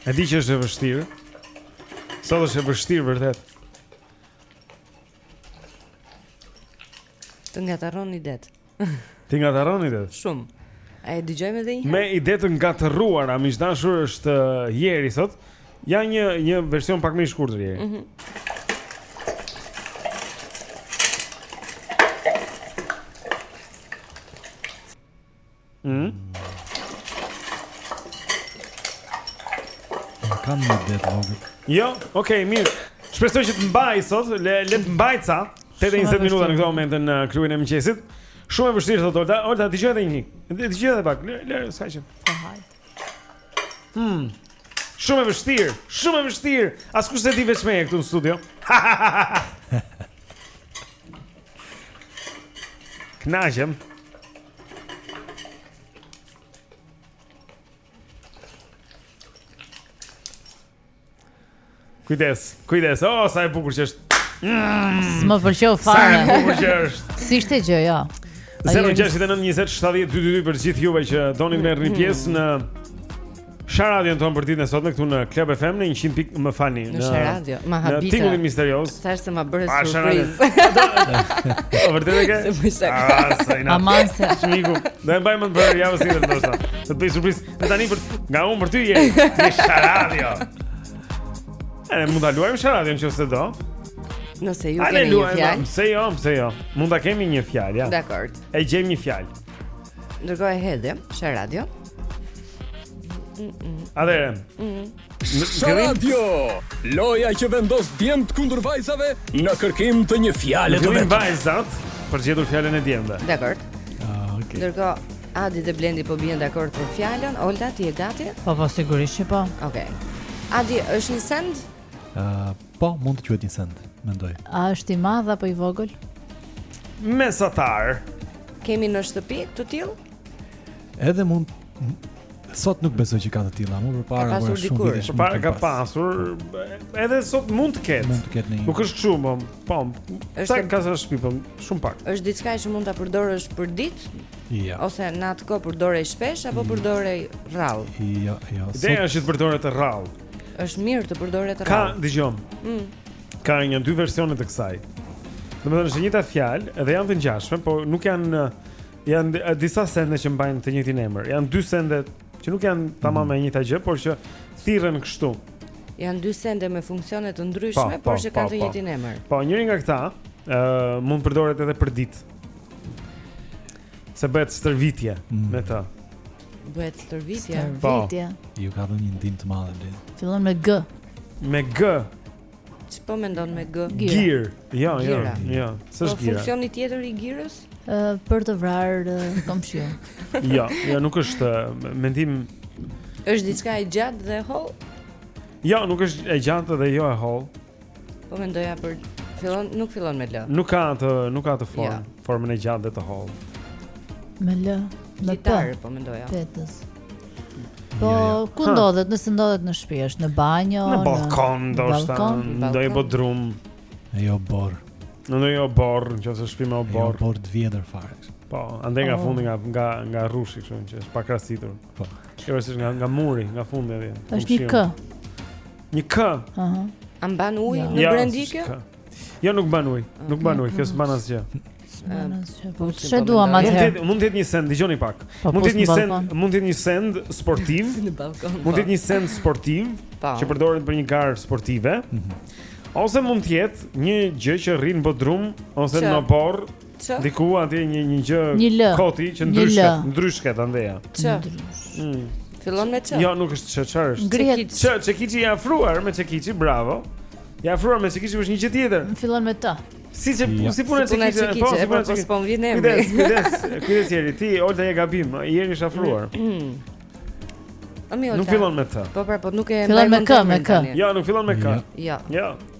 Speaker 1: E di që është e vështirë. Sot është e vështirë vërtet.
Speaker 2: T'i ngatërron idetë.
Speaker 1: T'i ngatërron idetë.
Speaker 2: Shumë. A e dëgjojmë edhe një herë?
Speaker 1: Me ide të ngatërruara, miq të dashur është uh, Jeri sot. Ja një një version pak më i shkurtër Jeri.
Speaker 2: Mhm.
Speaker 1: Mm.
Speaker 7: Kam një dert të vogël.
Speaker 1: Jo, okay, mirë. Shpresoj që të mbaj sot, le le të mbaj ca. 8 e 20 minuta në këtë moment në klubin e mëngjesit. Shumë e vështirë sot Olta. Olta dëgjoj edhe një. Dëgjoj edhe pak. Le le sa që.
Speaker 3: Po hajt.
Speaker 1: Hm. Shumë e vështirë, shumë e vështirë. Askush s'e di veç ne këtu në studio. Kënaqem. Kujdes, kujdes. Oh, sa e bukur që është. Mm.
Speaker 3: S'më pëlqeu fare.
Speaker 1: Sa e bukur që është.
Speaker 3: Si ishte gjë, jo.
Speaker 1: 069 20 70 222 për gjithë juve që doni të merrni pjesë në Sharadion tonë për ditën e sotme këtu në Club FM në 100 pik 4, s'jemi
Speaker 2: në Sharadio,
Speaker 1: m'u
Speaker 2: habita Në
Speaker 1: tingullin misterios
Speaker 2: Thash se ma bëre surprizë
Speaker 1: Po vërtet e ke?
Speaker 2: Se më shak
Speaker 1: ah, Ah sa inat
Speaker 3: Aman se
Speaker 1: Shmiku Dhe e bajmë në për javës një dhe të ndoshta Të të bëj surprizë Dhe tani për Nga unë për ty je Në Sharadio E mund ta luajmë Sharadion në qoftë se do
Speaker 2: Nëse ju keni një fjalë
Speaker 1: Nëse jo, nëse jo Mund të kemi një fjalë, ja
Speaker 2: Dakord
Speaker 1: E gjejmë një fjalë
Speaker 2: Ndërkohë e hedhim Sharadion.
Speaker 1: Atëherë.
Speaker 12: Sharadio. Loja që vendos djemt kundër vajzave në kërkim të një
Speaker 1: fjale
Speaker 12: të vetme.
Speaker 1: Vajzat për të gjetur fjalën e djemve.
Speaker 2: Dakord.
Speaker 7: Ah, okay.
Speaker 2: Ndërkohë Adi dhe Blendi po bien dakord për fjalën. Olta ti je gati?
Speaker 3: Po po sigurisht që po.
Speaker 2: Okej. Okay. Adi është një send?
Speaker 7: Ëh, uh, Po, mund të quhet një send, mendoj.
Speaker 3: A është i madh apo i vogël?
Speaker 1: Mesatar.
Speaker 2: Kemi në shtëpi të tillë?
Speaker 7: Edhe mund sot nuk besoj që ka të tilla, më përpara
Speaker 2: ka pasur dikur.
Speaker 1: Përpara ka pasur, edhe sot mund të ketë.
Speaker 7: Mund të ketë një.
Speaker 1: Nuk është shumë, po. Sa ka në shtëpi, po, shumë pak.
Speaker 2: Është diçka që mund ta përdorësh për ditë?
Speaker 7: Jo.
Speaker 2: Ose në atë kohë përdorej shpesh apo përdorej rrallë?
Speaker 7: Jo, jo.
Speaker 1: Ideja është të përdoret rrallë.
Speaker 2: Është mirë të përdoret rrallë.
Speaker 1: Ka, dëgjomë.
Speaker 2: Mm.
Speaker 1: Ka nja dy versione të kësaj. Domethënë është e njëjta fjalë dhe janë të ngjashme, po nuk janë janë disa sende që mbajnë të njëjtin emër. Janë dy sende që nuk janë tamam e njëjta gjë, por që thirren kështu.
Speaker 2: Janë dy sende me funksione të ndryshme, por që kanë të njëjtin emër.
Speaker 1: Po, njëri nga këta, ë, mund të përdoret edhe për ditë. Se bëhet stërvitje
Speaker 7: mm.
Speaker 1: me të.
Speaker 2: Bëhet stërvitje.
Speaker 3: Stërvitje. Po.
Speaker 7: Ju ka dhënë një ndihmë të madhe Blendi.
Speaker 3: Fillon me G.
Speaker 1: Me G.
Speaker 2: Ç'po mendon me G?
Speaker 1: Girë. Jo, jo, jo. S'është po, gira.
Speaker 2: Funksioni tjetër i girës?
Speaker 3: Ë për të vrarë komshiun.
Speaker 1: Jo, jo, nuk është mendim.
Speaker 2: Është diçka e gjatë dhe e hollë?
Speaker 1: Jo, nuk është e gjatë dhe jo e hollë.
Speaker 2: Po mendoja për fillon nuk fillon me L.
Speaker 1: Nuk ka atë, nuk ka atë formë,
Speaker 2: ja. Jo.
Speaker 1: formën e gjatë dhe të hollë.
Speaker 3: Me L. Me
Speaker 2: tar, po mendoja.
Speaker 3: Petës. Po
Speaker 1: ja, ja.
Speaker 3: ku ndodhet, nëse ndodhet në shtëpi, është në banjo,
Speaker 1: në balkon, në
Speaker 3: ndoshta,
Speaker 1: në ndonjë bodrum.
Speaker 7: Në oborr.
Speaker 1: Në ndonjë oborr, nëse shtëpi me oborr.
Speaker 7: Oborr të vjetër fare.
Speaker 1: Po, andej nga
Speaker 3: oh.
Speaker 1: fundi nga nga nga rrushi kështu që është pa krasitur.
Speaker 7: Po.
Speaker 1: Kjo është nga nga muri, nga fundi atje.
Speaker 3: Është një kë.
Speaker 1: Një K.
Speaker 3: Aha.
Speaker 2: A mban ujë
Speaker 3: ja.
Speaker 2: në
Speaker 1: brendësi
Speaker 2: kjo?
Speaker 1: Jo, nuk mban ujë. Nuk mban ujë, kjo s'mban asgjë.
Speaker 3: S'mban
Speaker 2: asgjë. Po
Speaker 3: ç'e duam atëherë?
Speaker 1: Mund të jetë një send, dëgjoni pak.
Speaker 3: Po,
Speaker 1: mund të jetë një send, mund të jetë një send sportiv.
Speaker 2: Në balkon.
Speaker 1: Mund të po. jetë një send sportiv
Speaker 2: po.
Speaker 1: që përdoret për një garë sportive. Mhm. Ose mund të jetë një gjë që rrin në bodrum ose në oborr
Speaker 2: Ç.
Speaker 1: Diku atje një një gjë
Speaker 3: një lë.
Speaker 1: koti që ndryshket, ndryshket andeja.
Speaker 2: Ç.
Speaker 1: Mm.
Speaker 2: Fillon me ç.
Speaker 1: Jo, nuk është ç, çfarë është?
Speaker 3: Ngrihet.
Speaker 1: Ç, çekiçi i afruar me çekiçin, bravo. I afruar me çekiçin është një gjë tjetër.
Speaker 3: Fillon me t.
Speaker 1: Si se
Speaker 7: ja.
Speaker 1: si
Speaker 2: punon
Speaker 1: çekiçi,
Speaker 2: po, po
Speaker 1: si punon çekiçi.
Speaker 2: Po, po, vjen emri.
Speaker 1: Kujdes, kujdes, kujdes jeri, ti Olta je gabim, jeri është afruar. Nuk fillon me t.
Speaker 2: Po, pra, po nuk e ndaj
Speaker 3: me k, me k.
Speaker 1: Jo, nuk fillon me k.
Speaker 7: Jo.
Speaker 2: Jo.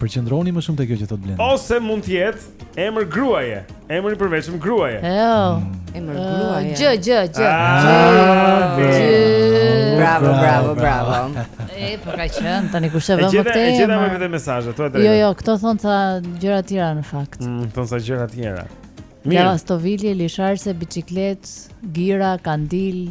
Speaker 7: Përqendroni më shumë te kjo që thot Blendi.
Speaker 1: Ose mund të jetë emër gruaje, emër i përveçëm gruaje.
Speaker 3: Jo.
Speaker 2: Mm.
Speaker 3: Emër
Speaker 2: gruaje.
Speaker 3: Gjë, gjë, gjë.
Speaker 1: Ah,
Speaker 2: bravo, bravo, bravo.
Speaker 3: E, po ka qenë, tani kush e vë më këtë.
Speaker 1: E gjeta me këtë mesazh, thuaj
Speaker 3: drejt.
Speaker 1: Jo,
Speaker 3: jo, këto thon sa gjëra të tjera në fakt.
Speaker 1: Mm, thon sa gjëra të tjera. Mirë.
Speaker 3: Ja, stovilje, lisharse, biçikletë, gira, kandil.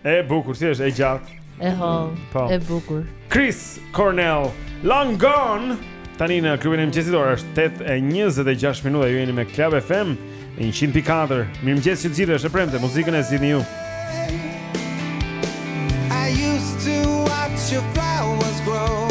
Speaker 2: E
Speaker 1: bukur, si është e gjatë.
Speaker 3: E hollë,
Speaker 1: po.
Speaker 3: e bukur.
Speaker 1: Chris Cornell, Long Gone. Tani në klubin e mëngjesit ora është 8 e 26 minuta. Ju jeni me Club FM në 100.4. Mirëmëngjes të gjithë është e premte, muzikën e zgjidhni ju.
Speaker 13: I used to watch your flowers grow.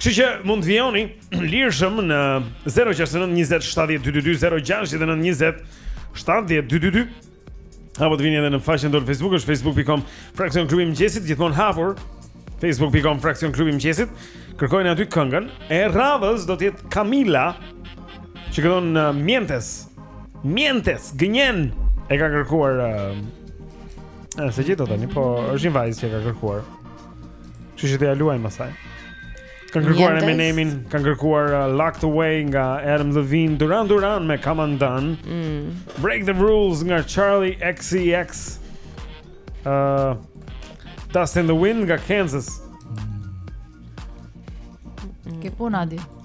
Speaker 1: Kështu që mund të vijoni lirshëm në 069 20 70 222 069 20 70 222 apo të vini edhe në faqen tonë Facebook është facebook.com fraksion klubi i mëngjesit gjithmonë hapur facebook.com fraksion klubi i mëngjesit kërkojeni aty kënga e radhës do të jetë Camila që këndon uh, Mientes Mientes gënjen e ka kërkuar uh, s'e gjej dot tani po është një vajzë që e ka kërkuar Kështu që t'ia luajmë asaj. Kan kërkuar Eminemin, kan kërkuar uh, Locked Away nga Adam Levine, Duran Duran me Come Undone.
Speaker 2: Mm.
Speaker 1: Break the Rules nga Charli XCX. E uh, Dust in the Wind nga Kansas. Mm. Ke
Speaker 3: puna di.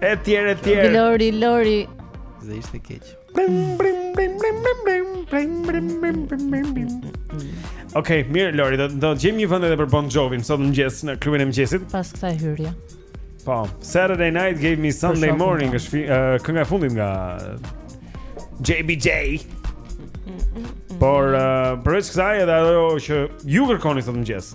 Speaker 3: E tjera, e tjera Lori,
Speaker 7: Lori
Speaker 4: Dhe ishte keq
Speaker 1: Ok, mirë Lori, do, do gjejmë një vend edhe për Bon Jovi Sot mëngjes në klubin e mëngjesit
Speaker 3: Pas kësaj hyrje
Speaker 1: Po, Saturday night gave me Sunday morning është fi, uh, kënga e fundit nga JBJ Por, uh, përveç kësaj edhe ajo që ju kërkoni sot mëngjes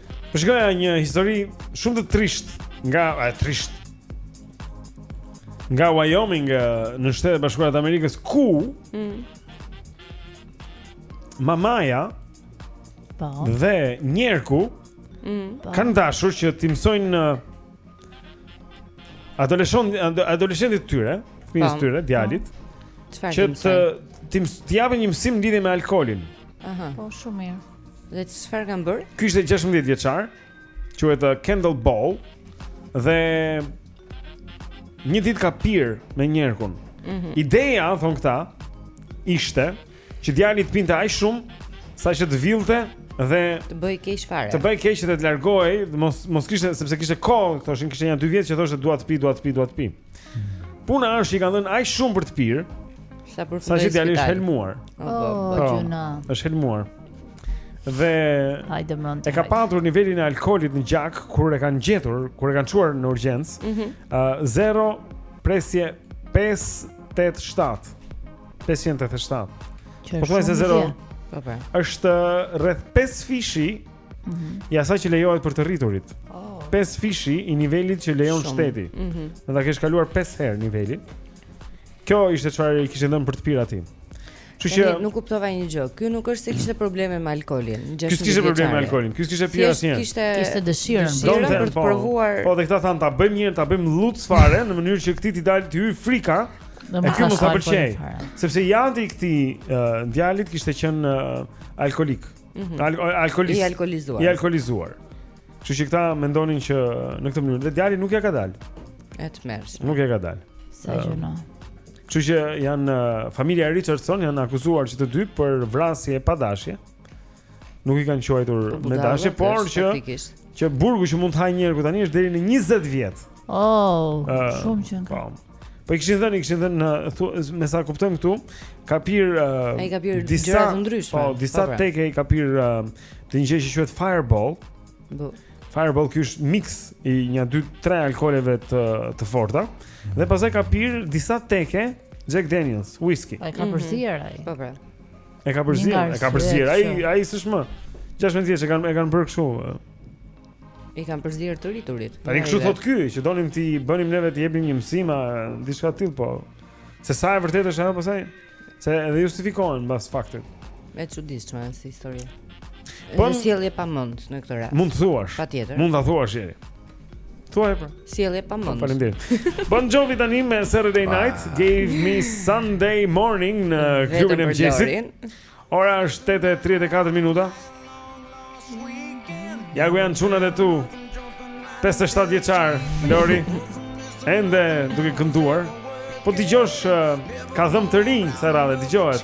Speaker 1: Po shikoja një histori shumë të trishtë nga e trishtë. Nga Wyoming në shtetet e bashkuara të Amerikës ku
Speaker 2: mm.
Speaker 1: Mamaja
Speaker 3: po.
Speaker 1: Dhe njerku
Speaker 2: mm.
Speaker 3: Po.
Speaker 1: Kanë dashur që t'i mësojnë Adoleshen, adoleshentit të tyre Fëmijës
Speaker 2: po.
Speaker 1: të tyre, djalit Që të t'i japin një mësim në lidhje me alkoolin
Speaker 2: Aha.
Speaker 3: Po shumë mirë.
Speaker 2: Dhe çfarë kanë bërë?
Speaker 1: Ky ishte 16 vjeçar, quhet uh, Kendall Ball dhe një ditë ka pirë me njerkun.
Speaker 2: Mm -hmm.
Speaker 1: Ideja, thonë këta, ishte që djali të pinte aq shumë sa që të villte dhe
Speaker 2: të bëhej keq fare.
Speaker 1: Të bëhej keq dhe të largohej, mos mos kishte sepse kishte kohë, thoshin kishte nja 2 vjet që thoshte dua të pi, dua të pi, dua të pi. Ëh. Puna është që i kanë dhënë aq shumë për të pirë.
Speaker 2: Sa përfundimi.
Speaker 1: Sa që djali është helmuar.
Speaker 2: Oh,
Speaker 3: po,
Speaker 2: po, po,
Speaker 3: gjynah.
Speaker 1: Është helmuar. Dhe
Speaker 3: Hajde më
Speaker 1: E ka patur nivelin e alkoolit në gjak kur e kanë gjetur, kur e kanë çuar në urgjencë.
Speaker 2: Ëh,
Speaker 1: mm -hmm. 0 presje 587. 587. Po thua se
Speaker 3: 0.
Speaker 2: Po po.
Speaker 1: Është rreth 5 fishi i asaj që lejohet për të rriturit.
Speaker 2: Oh.
Speaker 1: Pesë fishi i nivelit që lejon
Speaker 2: Shumë.
Speaker 1: shteti.
Speaker 2: Ëh.
Speaker 1: Mm -hmm. Dhe kish kaluar pesë herë nivelin. Kjo ishte çfarë i kishin dhënë për të pirë atij. Kështu që
Speaker 2: Tani, nuk kuptova një gjë. Ky nuk është se kishte probleme me alkoolin.
Speaker 1: Ky kishte probleme me alkoolin. Ky s'kishte pirë asnjë.
Speaker 2: Kishte
Speaker 3: kishte dëshirën
Speaker 1: dëshirë
Speaker 2: për të
Speaker 1: po,
Speaker 2: provuar.
Speaker 1: Po, dhe këta thanë ta bëjmë një herë, ta bëjmë llull fare në mënyrë që këtij t'i dalë t'i hyjë frika.
Speaker 3: Dhe mos
Speaker 1: ta
Speaker 3: pëlqejë.
Speaker 1: Sepse i ati i këtij uh, djalit kishte qenë uh, alkoolik.
Speaker 2: Mhm.
Speaker 1: Al alkoolist.
Speaker 2: I alkoolizuar.
Speaker 1: I alkoolizuar. Kështu që këta mendonin që në këtë mënyrë dhe djali nuk ja ka dalë.
Speaker 2: E tmerrshme.
Speaker 1: Nuk ja ka dalë.
Speaker 3: Sa gjynah.
Speaker 1: Kështu që janë familja e Richardson janë akuzuar që të dy për vrasje pa dashje. Nuk i kanë quajtur
Speaker 2: po,
Speaker 1: me dashje, por që që burgu që mund të hajë njerku tani është deri në 20 vjet.
Speaker 3: Oh,
Speaker 1: uh,
Speaker 3: shumë keq.
Speaker 1: Po. Po i kishin dhënë, i kishin dhënë, me sa kuptojmë këtu, ka pirë uh,
Speaker 2: ai ka pirë
Speaker 1: disa
Speaker 2: të ndryshme.
Speaker 1: Po, disa
Speaker 2: po, pra.
Speaker 1: teke i ka pirë uh, të një gjë që quhet Fireball.
Speaker 2: Po.
Speaker 1: Fireball ky është mix i nja dy tre alkooleve të të forta dhe pastaj ka pirë disa teke Jack Daniels whisky.
Speaker 3: A i ka mhm. përzier ai.
Speaker 2: Po, pra.
Speaker 1: E ka përzier, e ka përzier. Ai ai s'është më. 16 vjeç e kanë e kanë bërë kështu.
Speaker 2: I kanë përzier të rriturit.
Speaker 1: Tani kështu thotë ky, që donim t'i bënim neve të jepim një mësim a diçka të tillë, po se sa e vërtetë është ajo pastaj se edhe justifikohen mbas faktit.
Speaker 2: E çuditshme si histori.
Speaker 13: Po
Speaker 2: sjellje pa mend në këtë rast.
Speaker 13: Mund të thuash.
Speaker 2: Patjetër.
Speaker 13: Mund ta thuash Jeri. Thuaj pra.
Speaker 2: Sjellje pa mend.
Speaker 13: Faleminderit. Bon Jovi tani me Saturday Night gave me Sunday morning në klubin e mëngjesit. Ora është 8:34 minuta. Ja ku janë çunat e tu. 57 vjeçar Lori. Ende duke kënduar. Po të dëgjosh uh, ka dhe më të rinj sa rrallë dëgjohet.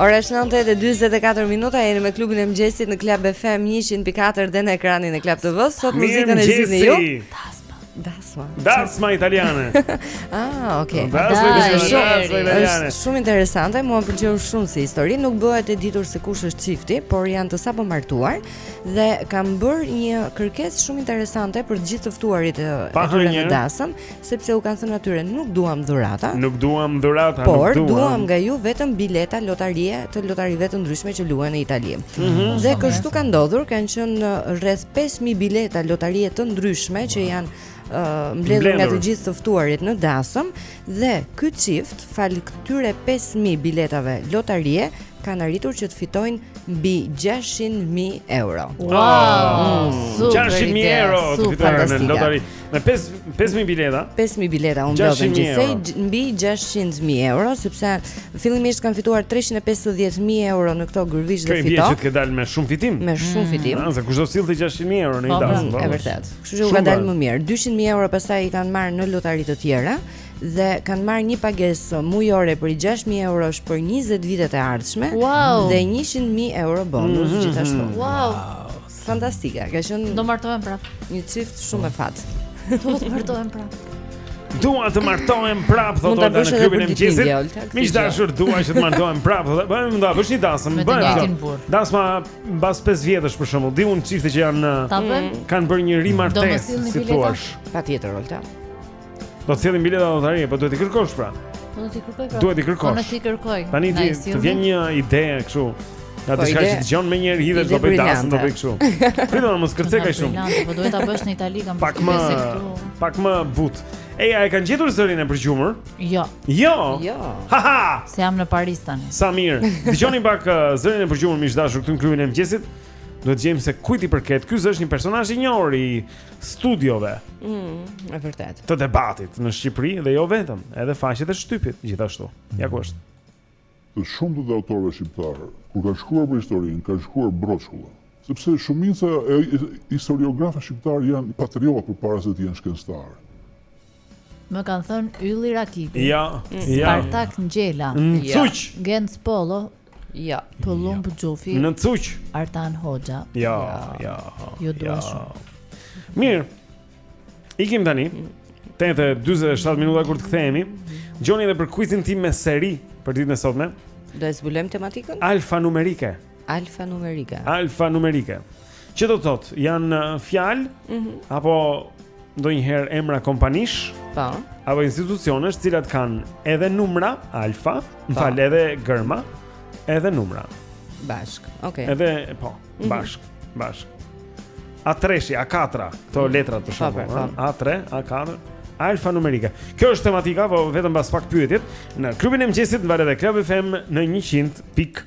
Speaker 2: Ora është 9:44 minuta, jeni me klubin e mëngjesit në Club FM 104 dhe në ekranin e Club TV. Sot muzikën e zgjidhni ju. Dasma.
Speaker 1: Dasma italiane.
Speaker 2: ah, okay.
Speaker 1: Dasma italiane.
Speaker 2: Shumë interesante, mua më pëlqeu shumë si histori. Nuk bëhet e ditur se kush është çifti, por janë të sapomartuar dhe kanë bërë një kërkesë shumë interesante për të gjithë të ftuarit e tyre në dasëm. sepse u kanë thënë atyre nuk duam dhurata.
Speaker 1: Nuk duam dhurata, nuk duam.
Speaker 2: Por duam nga ju vetëm bileta lotarie të lotarive të ndryshme që luhen në Itali.
Speaker 1: Mm -hmm.
Speaker 2: Dhe kështu ka ndodhur, kanë qenë uh, rreth 5000 bileta lotarie të ndryshme që janë uh, mbledhur nga të gjithë të ftuarit në dasëm dhe ky çift falë këtyre 5000 biletave lotarie kanë arritur që të fitojnë mbi 600.000 euro.
Speaker 1: Wow!
Speaker 2: Mm.
Speaker 1: 600.000 euro të fitojnë në lotari. Me 5000 bileta.
Speaker 2: 5000 bileta
Speaker 1: unë
Speaker 2: do
Speaker 1: të
Speaker 2: ngjisej mbi 600000 euro sepse fillimisht kanë fituar 350000 euro në këto gërvish dhe fito.
Speaker 1: Kjo i ka dalë me shumë fitim.
Speaker 2: Me shumë mm. fitim.
Speaker 1: Mm. Se kush do sillte 600000 euro në një
Speaker 2: po,
Speaker 1: dasmë. Po,
Speaker 2: po. Është vërtet. Kështu që u ka dalë më mirë. 200000 euro pastaj i kanë marrë në lotari të tjera dhe kanë marrë një pagesë mujore prej 6000 eurosh për 20 vitet e ardhshme
Speaker 3: wow.
Speaker 2: dhe 100000 euro bonus
Speaker 1: mm -hmm.
Speaker 2: gjithashtu.
Speaker 3: Wow. wow.
Speaker 2: Fantastike, ka qenë
Speaker 3: Do martohem prapë.
Speaker 2: Një çift shumë me fat.
Speaker 3: Do të martohem prapë.
Speaker 1: Dua të martohem
Speaker 2: prapë,
Speaker 1: thotë Olta në klubin e
Speaker 2: mëngjesit.
Speaker 1: Miq
Speaker 2: të
Speaker 1: dashur, dua që të martohem prapë, thotë. Po më nda, bësh një dasëm,
Speaker 3: bëj.
Speaker 1: Dasma mbas 5 vjetësh për shembull, di un çifte që janë kanë bërë një rimartesë, si
Speaker 3: i
Speaker 1: thua.
Speaker 2: Patjetër Olta.
Speaker 1: Do të sjellim bileta lotarie, po duhet i kërkosh pra.
Speaker 3: Po do t'i kërkoj pra.
Speaker 1: Duhet i kërkosh.
Speaker 3: Po nëse i kërkoj.
Speaker 1: Tani ti të vjen një ide kështu. Na
Speaker 2: po,
Speaker 1: diçka që dëgjon menjëherë
Speaker 2: hidhet
Speaker 1: do bëj dasëm do bëj kështu. Prit more mos kërcek kaq shumë.
Speaker 3: Po duhet ta bësh në Itali kam
Speaker 1: pak më pak më butë. Ej, a e kanë gjetur zërin e përgjumur?
Speaker 3: Jo.
Speaker 1: Jo.
Speaker 2: Jo.
Speaker 1: Ha ha.
Speaker 3: Se jam në Paris tani.
Speaker 1: Sa mirë. Dëgjoni pak uh, zërin e përgjumur miq të dashur këtu në klubin e mëngjesit. Duhet të gjejmë se kujt i përket. Ky është një personazh i njohur i studiove.
Speaker 2: Mm, e vërtetë.
Speaker 1: Të debatit në Shqipëri dhe jo vetëm, edhe faqet e shtypit gjithashtu. Ja ku është.
Speaker 11: Të shumtët e autorëve shqiptarë, kur kanë shkruar për historinë, kanë shkruar broçkulla. Sepse shumica e historiografëve shqiptarë janë patriotë përpara se të jenë shkencëtarë.
Speaker 3: Më kanë thënë Ylli Rakipi.
Speaker 1: Jo. Ja.
Speaker 3: Spartak ja.
Speaker 1: Ngjela. Ja.
Speaker 3: Genc Pollo.
Speaker 2: Ja.
Speaker 3: Pëllumb ja. Xhufi.
Speaker 1: Në Cuq.
Speaker 3: Artan Hoxha.
Speaker 1: Ja. Ja.
Speaker 3: Ju dua
Speaker 1: ja.
Speaker 3: shumë.
Speaker 1: Mirë. Ikim tani. 8:47 minuta kur të kthehemi. Gjoni edhe për kuizin tim me seri për ditën e sotme.
Speaker 2: Do e zbulojmë tematikën?
Speaker 1: Alfa numerike.
Speaker 2: Alfa numerike.
Speaker 1: Alfa numerike. Që do të thotë, janë uh, fjalë
Speaker 2: mm -hmm.
Speaker 1: apo ndonjëherë emra kompanish,
Speaker 2: po,
Speaker 1: apo institucionesh, të cilat kanë edhe numra alfa, më fal, edhe gërma, edhe numra.
Speaker 2: Bashkë. Okej. Okay.
Speaker 1: Edhe po,
Speaker 2: mhm.
Speaker 1: bashkë, mm -hmm. bashkë. A3, A4, këto mhm. letrat për shembull,
Speaker 2: po,
Speaker 1: po. A3, A4 alfa numerike. Kjo është tematika, po vetëm pas pak pyetjet në klubin e
Speaker 8: mëngjesit
Speaker 14: në valët e
Speaker 8: Club FM në 100.4.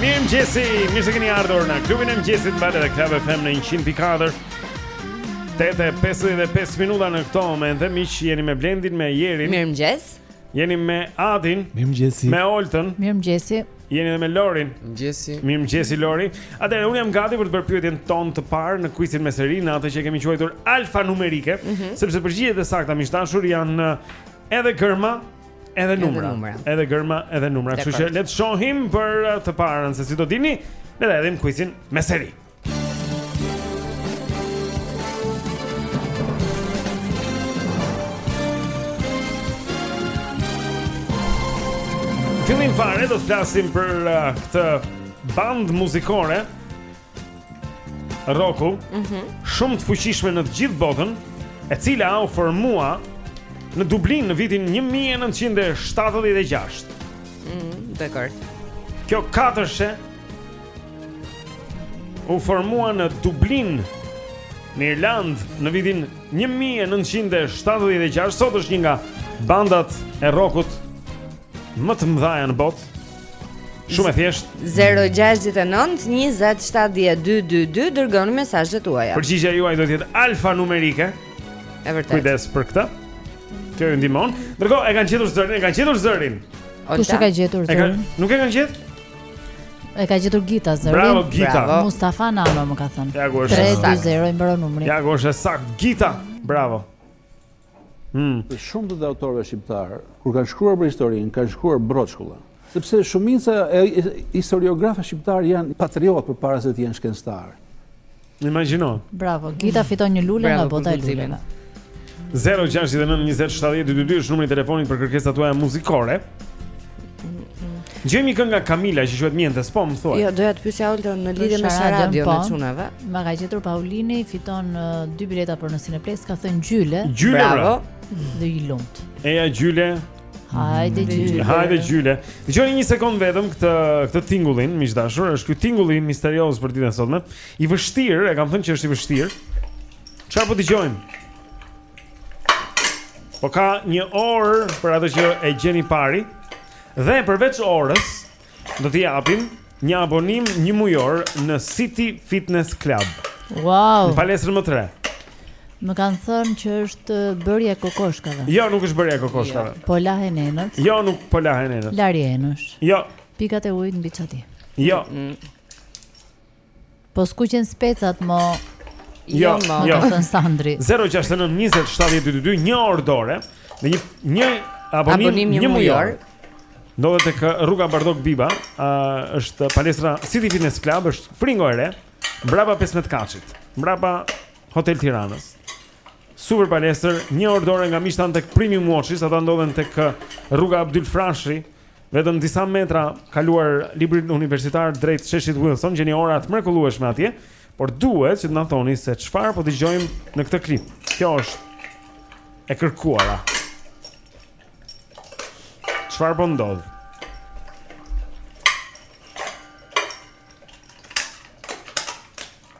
Speaker 10: Mirëmëngjesi,
Speaker 1: mirë se keni ardhur në klubin e mëngjesit në valët e Club FM në 100.4 Tetë e 55 minuta në këto momente miq jeni me Blendin me Jerin
Speaker 2: Mirëmëngjes
Speaker 1: Jeni me Adin
Speaker 7: Mirëmëngjesi
Speaker 1: Me
Speaker 3: Oltën Mirëmëngjesi
Speaker 1: Jeni dhe me Lorin Mirëmëngjesi Mirëmëngjesi Lori Atëherë, unë jam gati për të bërë pyetjen tonë të parë në kuizin me seri në atë që e kemi quajtur alfa numerike
Speaker 2: mm -hmm.
Speaker 1: Sepse përgjigjet e sakta miq të dashur janë edhe gërma Edhe numra, edhe gërma, edhe numra. Kështu që le të shohim për uh, të parën se si do dini. Le ta hedhim kuizin me seri. Fillim fare do të flasim për uh, këtë bandë muzikore Rroku,
Speaker 2: mm -hmm.
Speaker 1: shumë të fuqishme në të gjithë botën, e cila u formua në Dublin në vitin 1976.
Speaker 2: Mm, dakord.
Speaker 1: Kjo katërshe u formua në Dublin, në Irlandë, në vitin 1976. Sot është një nga bandat e rrokut Më të mëdhaja në botë. Shumë e thjeshtë.
Speaker 2: 0692070222 dërgoni mesazhet tuaja.
Speaker 1: Përgjigja juaj do të jetë alfanumerike.
Speaker 2: E vërtetë.
Speaker 1: Kujdes për këtë. Kjo ju ndihmon. Ndërkohë, e kanë gjetur zërin, e kanë gjetur zërin.
Speaker 3: Kush e ka gjetur zërin?
Speaker 1: Nuk e kanë gjetur.
Speaker 3: E ka gjetur Gita zërin.
Speaker 1: Bravo Gita. Bravo.
Speaker 3: Mustafa Nano më ka thënë.
Speaker 1: Ja ku është.
Speaker 3: 320 i mbaron numri.
Speaker 1: Ja ku është saktë Gita. Bravo. Të
Speaker 15: shumtët e autorëve shqiptarë, kur kanë shkruar për historinë, kanë shkruar broçkulla. Sepse shumica e historiografëve shqiptarë janë patriotë përpara se të jenë shkencëtarë.
Speaker 1: Imagjino.
Speaker 3: Bravo, Gita fiton një lule nga bota e luleve.
Speaker 1: 069 20 70 222 është numri i telefonit për kërkesat tuaja muzikore. Gjejmë një këngë nga Kamila që quhet Mientes, po më thuaj.
Speaker 2: Jo, doja të pyesja Olta në lidhje me
Speaker 3: sharadën po,
Speaker 2: e çunave.
Speaker 3: Ma ka gjetur Paulini, fiton uh, dy bileta për në Cineplex, ka thënë Gjyle.
Speaker 1: Gjyle, bravo.
Speaker 3: Dhe i lumtë.
Speaker 1: Eja Gjyle.
Speaker 3: Hajde mhm. Gjyle.
Speaker 1: Hajde Gjyle. Dëgjoni një sekond vetëm këtë këtë tingullin, miq të dashur, është ky tingulli misterioz për ditën e sotme. I vështirë, e kam thënë që është i vështirë. Çfarë po dëgjojmë? Po ka një orë për atë që e gjen i pari Dhe përveç orës Do t'i japim një abonim njëmujor në City Fitness Club
Speaker 3: Wow
Speaker 1: Në palestrën më të re
Speaker 3: Më kanë thënë që është bërja e kokoshkave
Speaker 1: Jo, nuk është bërja e kokoshkave jo.
Speaker 3: Po lahen enët
Speaker 1: Jo, nuk po lahen enët
Speaker 3: Larje enësh
Speaker 1: Jo
Speaker 3: Pikat e ujit mbi çati
Speaker 1: Jo mm -mm.
Speaker 3: Po skuqen specat mo.
Speaker 1: Jo,
Speaker 3: jo,
Speaker 1: jo.
Speaker 3: Ka thënë Sandri.
Speaker 1: 069 20 70 222, një orë dore, me një një abonim,
Speaker 2: abonim njëmujor.
Speaker 1: Ndodhet tek uh, rruga Bardhok Biba, ë uh, është palestra City Fitness Club, është fringo e re, mbrapa 15 katëshit, mbrapa Hotel Tiranës. Super palestër, një orë dore nga miqtë tanë tek Premium Watches, ata ndodhen tek uh, rruga Abdyl Frashëri, Vetëm disa metra kaluar Librin Universitar drejt sheshit Wilson gjeni ora të mrekullueshme atje, por duhet që të na thoni se çfarë po dëgjojmë në këtë klip. Kjo është e kërkuara. Çfarë po ndodh?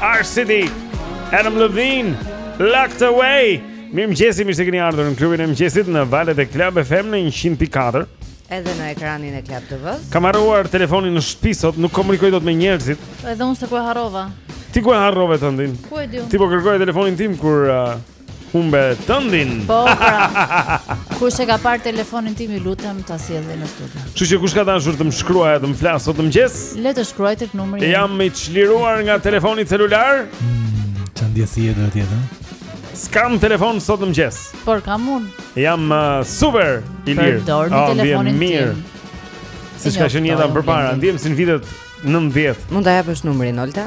Speaker 1: R. City Adam Levine Locked Away Mirëmëngjesi, mirë se keni ardhur në klubin e mëngjesit në valet e Club FM në 100.4
Speaker 2: Edhe në ekranin e Club TV-së
Speaker 1: Kam harruar telefonin në shpi sot, nuk komunikoj dot me njerëzit
Speaker 3: Edhe unë seku e harrova
Speaker 1: Ti ku e harrove tëndin?
Speaker 3: Ku e di unë?
Speaker 1: Ti po kërkoje telefonin tim kur... Uh, humbe tëndin.
Speaker 3: Po, pra. Kush e ka parë telefonin tim, ju lutem ta sjellni në studio.
Speaker 1: Kështu që kush ka dashur të më shkruajë, të më flasë sot mëngjes?
Speaker 3: Le të shkruajë tek numri.
Speaker 1: Jam i çliruar nga telefoni celular.
Speaker 7: Hmm, çan dia si edhe atje, ha?
Speaker 1: Skam telefon sot mëngjes.
Speaker 3: Por kam un.
Speaker 1: Jam uh, super i lirë.
Speaker 3: Përdor
Speaker 1: oh,
Speaker 3: telefonin tim.
Speaker 1: Mirë. Siç ka qenë jeta përpara, ndihem si në vitet 90.
Speaker 2: Mund ta japësh numrin Olta?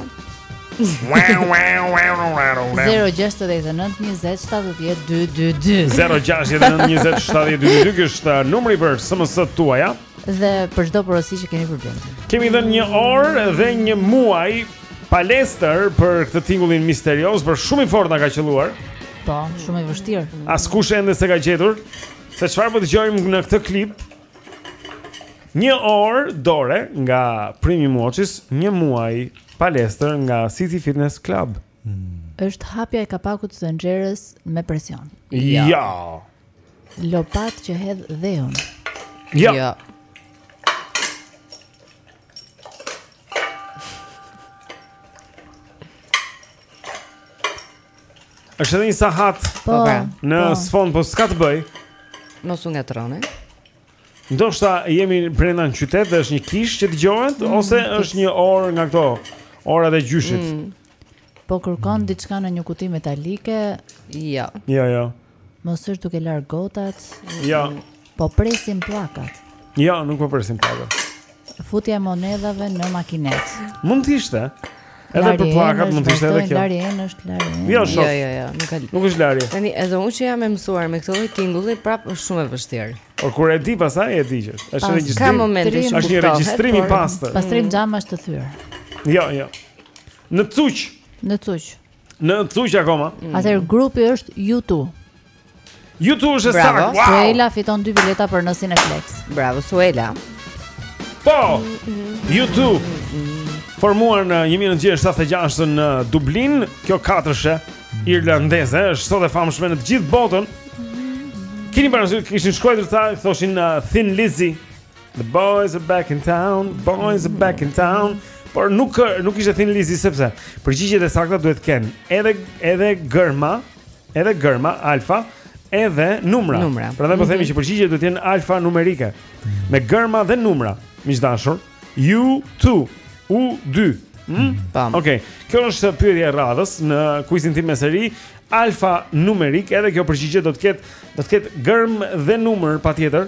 Speaker 1: 0692070222 0692070222 është uh, numri për SMS-të tuaja
Speaker 3: dhe për çdo porosi që keni për Blendin.
Speaker 1: Kemi dhe një orë dhe një muaj palestër për këtë tingullin misterioz, por shumë i fortë na ka qelluar.
Speaker 3: Po, shumë i vështirë.
Speaker 1: Askush ende s'e ka gjetur se çfarë po dëgjojmë në këtë klip. Një orë dore nga Primi Muoçis, një muaj palestër nga City Fitness Club. Hmm.
Speaker 3: Është hapja e kapakut të tenxherës me presion.
Speaker 1: Jo.
Speaker 3: Jo. Lopatë që hedh dheun.
Speaker 1: Jo. Jo. Është edhe një sahat
Speaker 2: po, po,
Speaker 1: në
Speaker 2: po.
Speaker 1: sfond, po s'ka të bëjë.
Speaker 2: Mos u ngatërroni.
Speaker 1: Ndoshta jemi brenda në qytet dhe është një kishë që dëgjohet
Speaker 2: mm,
Speaker 1: ose është një orë nga këto, orët e gjyshit.
Speaker 2: Mm.
Speaker 3: Po kërkon diçka në një kuti metalike?
Speaker 2: Jo.
Speaker 1: Jo, jo.
Speaker 3: Mos është duke larë gotat
Speaker 1: Jo
Speaker 3: Po presin pllakat
Speaker 1: Jo, nuk po presin pllakat
Speaker 3: Futja e monedhave në makinetë
Speaker 1: Mund të ishte Edhe për pllakat mund të ishte edhe kjo.
Speaker 3: Lari N është Lari N.
Speaker 1: Jo,
Speaker 2: jo, jo, jo, nuk ka.
Speaker 1: Nuk është Lari.
Speaker 2: Tani edhe unë që jam e mësuar me këtë lloj tingulli prapë është shumë e vështirë.
Speaker 1: Por kur e di pastaj e di që është regjistrim.
Speaker 2: Ka momente që
Speaker 1: është një regjistrim i pastër.
Speaker 3: Pastrim xhamash të thyer.
Speaker 1: Jo, jo. Në cuq.
Speaker 3: Në cuq.
Speaker 1: Në Cuq akoma. Mm.
Speaker 3: Atëherë grupi është U2.
Speaker 1: U2 është sa. Wow.
Speaker 3: Suela fiton dy bileta për nosin e Flex.
Speaker 2: Bravo Suela.
Speaker 1: Po. U2. Formuar në 1976 në Dublin, kjo katërshe irlandeze është sot e famshme në të gjithë botën. Kini parasysh kishin shkruar ta thoshin uh, Thin Lizzy. The boys are back in town, boys are back in town. Por nuk nuk ishte Thin Lizzy sepse përgjigjet e sakta duhet të kenë edhe edhe gërma, edhe gërma alfa, edhe numra.
Speaker 2: numra.
Speaker 1: Prandaj po themi
Speaker 2: mhm.
Speaker 1: që përgjigjet duhet të jenë alfa numerike me gërma dhe numra. Miq të dashur, U2. U dy.
Speaker 2: Hm? Mm?
Speaker 1: Okej. Okay. Kjo është pyetja e radhës në kuizin tim me seri alfa numerik, edhe kjo përgjigje do të ketë do të ketë gërmë dhe numër patjetër.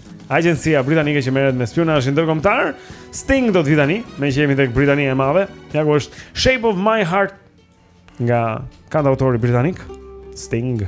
Speaker 1: Agjencia britanike që merret me spiunazhin ndërkombëtar, Sting do të vijë tani, meqë jemi tek Britania e Madhe. Ja ku është Shape of My Heart nga kantautori britanik Sting.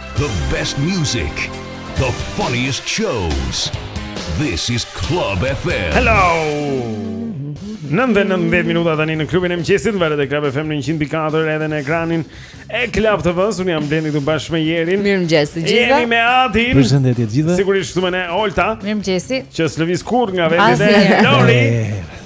Speaker 4: The
Speaker 6: best music, the funniest shows. This is Club FM.
Speaker 1: Hello. Nëntë e nëntë minuta tani në klubin e mëngjesit, valët e Club FM në 100.4 edhe në ekranin e Club TV-së. Unë jam Blendi, së bashku me Jerin.
Speaker 2: Mirëmëngjesi të gjithëve.
Speaker 1: Jemi me Atin.
Speaker 7: Përshëndetje të gjithëve.
Speaker 1: Sigurisht është me ne Olta.
Speaker 3: Mirëmëngjesi.
Speaker 1: Që s'lëviz kurrë nga vendi
Speaker 3: dhe
Speaker 1: Lori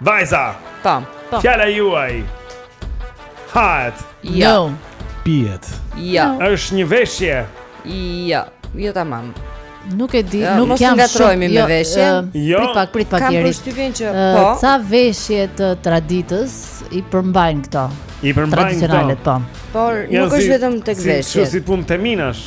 Speaker 1: Vajza.
Speaker 2: Po.
Speaker 3: po.
Speaker 1: Fjala juaj. Hahet.
Speaker 2: Jo.
Speaker 7: Pihet.
Speaker 2: Jo.
Speaker 1: Është një veshje.
Speaker 2: Jo. Jo tamam.
Speaker 3: Nuk e di,
Speaker 2: ja,
Speaker 3: nuk jam shumë
Speaker 2: me
Speaker 3: jo, veshje.
Speaker 1: Jo.
Speaker 3: Prit pak, prit pak deri.
Speaker 2: Kam përshtypjen që po.
Speaker 3: Ca veshje të traditës i përmbajnë këto.
Speaker 1: I përmbajnë këto.
Speaker 3: Tradicionalet po.
Speaker 2: Por nuk është vetëm tek veshjet.
Speaker 1: Si si punë teminash.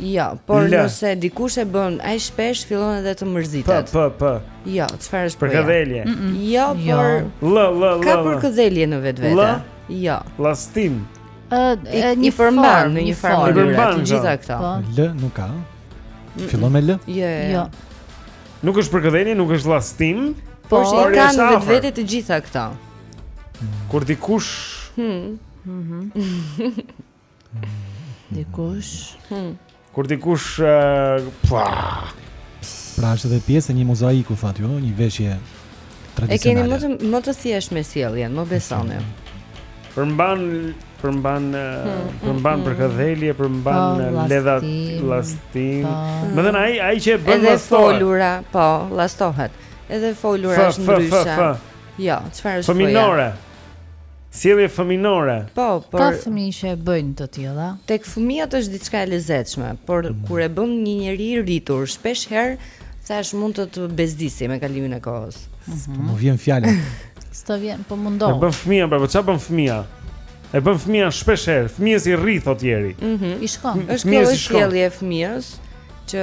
Speaker 2: Jo, por
Speaker 3: L.
Speaker 2: nëse dikush e bën aq shpesh fillon edhe të mërzitet.
Speaker 1: P p p.
Speaker 2: Jo, çfarë është?
Speaker 1: Përkëdhelje.
Speaker 2: Mm
Speaker 1: -mm.
Speaker 2: Jo,
Speaker 3: jo,
Speaker 2: por
Speaker 1: L L L.
Speaker 2: Ka përkëdhelje në vetvete.
Speaker 1: L.
Speaker 2: Jo.
Speaker 1: Llastim.
Speaker 3: Ë,
Speaker 2: i përmban në një farë mënyre të gjitha këto.
Speaker 3: Po.
Speaker 7: L nuk ka. Fillon me L?
Speaker 2: Jo, jo,
Speaker 3: jo.
Speaker 2: jo.
Speaker 1: Nuk është përkëdhelje, nuk është
Speaker 2: llastim.
Speaker 3: Po,
Speaker 2: por i ka në vetvete të gjitha këto.
Speaker 1: Kur dikush,
Speaker 2: hm, mhm.
Speaker 3: Dikush. Hmm.
Speaker 1: Kur dikush uh, pa.
Speaker 7: Pra s'është edhe pjesë e një mozaiku, jo, një veshje tradicionale.
Speaker 2: E keni më të më të thjeshtë me sjelljen, më besoni.
Speaker 1: Përmban përmban hmm, hmm, përmban hmm. përkëdhelje, përmban
Speaker 3: po,
Speaker 1: ledha llastim.
Speaker 3: Po.
Speaker 1: Me thënë ai ai që bën
Speaker 2: edhe
Speaker 1: e
Speaker 2: folura, po, llastohet. Edhe e
Speaker 1: folura
Speaker 2: është ndryshe. Jo, çfarë është?
Speaker 1: Fëminore. Sjellje fëminore.
Speaker 2: Po, por ka
Speaker 3: fëmijë që e bëjnë të tilla.
Speaker 2: Tek fëmijët është diçka e lezetshme, por mm -hmm. kur e bën një njeri i rritur, shpesh herë thash mund të të bezdisi me kalimin e kohës. Mm -hmm.
Speaker 7: Po më vjen fjala.
Speaker 3: S'të vjen, po
Speaker 1: mundo.
Speaker 3: E
Speaker 1: bën fëmija, pra, po çfarë bën fëmija? E bën fëmija shpesh herë, fëmijës i rri thotë Jeri.
Speaker 2: Mhm.
Speaker 3: Mm I shkon.
Speaker 2: Është kjo sjellje e fëmijës që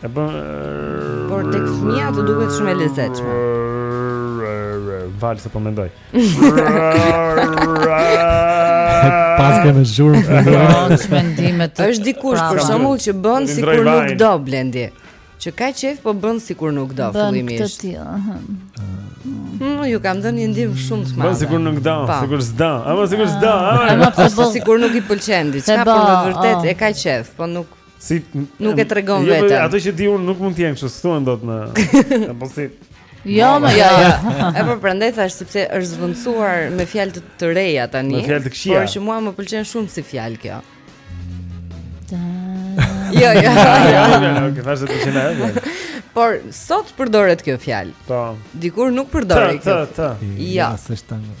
Speaker 1: E
Speaker 3: bën
Speaker 2: Por tek fëmija të duket shumë e lezetshme.
Speaker 1: Vallë se po mendoj.
Speaker 7: Pas
Speaker 3: ke
Speaker 7: me
Speaker 3: zhurmë të ndërë
Speaker 2: është dikush për shembull që bën sikur nuk do, Blendi. Që e ka qejf po bën sikur nuk do.
Speaker 3: Bën këtë tjë
Speaker 2: Më ju kam dhënë një ndihmë shumë të madhe.
Speaker 1: Mos sikur nuk do,
Speaker 2: po.
Speaker 1: sikur s'do. A mos sikur s'do.
Speaker 2: A
Speaker 3: mos
Speaker 2: sikur nuk i pëlqen diçka, po në
Speaker 3: vërtetë
Speaker 2: e ka qejf, po nuk
Speaker 1: Si
Speaker 2: nuk e tregon
Speaker 1: jo,
Speaker 2: vetë.
Speaker 1: Ato që di unë nuk mund të jenë kështu, thuan dot në. Po si.
Speaker 3: Jo, më
Speaker 2: jo. E po prandaj thashë sepse është zvendosur me fjalë të reja tani.
Speaker 1: Me fjalë të këqija.
Speaker 2: Por që mua më pëlqen shumë si fjalë kjo. Jo, jo. Jo,
Speaker 1: jo, jo, jo, thashë të qenë ajo.
Speaker 2: Por sot përdoret kjo fjalë.
Speaker 1: Po.
Speaker 2: Dikur nuk përdorej kjo.
Speaker 7: Jo,
Speaker 2: s'është
Speaker 1: tani.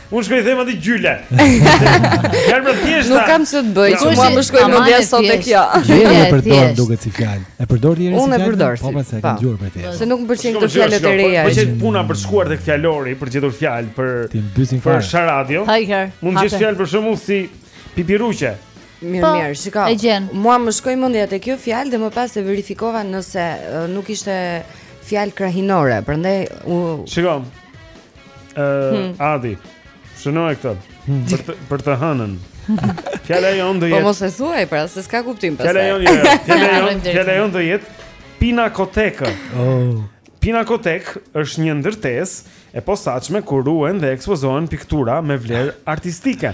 Speaker 2: Unë
Speaker 1: shkoj them atë gjyle. Fjalë për thjeshta.
Speaker 2: Nuk kam ç'të bëj, që mua më shkoi mendja sot
Speaker 3: te
Speaker 2: kjo.
Speaker 3: Gjyle
Speaker 7: e përdor duket si fjalë. E përdor ti risi.
Speaker 2: Unë e përdor.
Speaker 7: Po pra, e kam dëgjuar për të.
Speaker 2: Se nuk më
Speaker 1: pëlqejnë
Speaker 2: këto fjalë
Speaker 1: të
Speaker 2: reja.
Speaker 1: Po
Speaker 2: ç'është
Speaker 1: puna për të shkuar tek fjalori, për të gjetur fjalë për
Speaker 7: Ti mbysin
Speaker 1: fjalë. Për
Speaker 3: Sharadion.
Speaker 1: Mund të gjesh fjalë për shembull si pipiruqe.
Speaker 2: Mirë,
Speaker 3: po,
Speaker 2: mirë, shiko. Mua më shkoi mendja te kjo fjalë dhe më pas e verifikova nëse nuk ishte fjalë krahinore, prandaj u
Speaker 1: Shikoj. Ë, uh, hmm. Adi. Shënoje këtë. Hmm. Për të, për të hënën. Fjala jonë do
Speaker 2: të
Speaker 1: jetë.
Speaker 2: Po mos e thuaj pra, se s'ka kuptim pastaj.
Speaker 1: Fjala jonë, jo, fjala
Speaker 3: jonë,
Speaker 1: fjala jonë do jetë Pinakoteka.
Speaker 7: Oh.
Speaker 1: Pinakotekë është një ndërtesë e posaçme ku ruhen dhe ekspozohen piktura me vlerë artistike.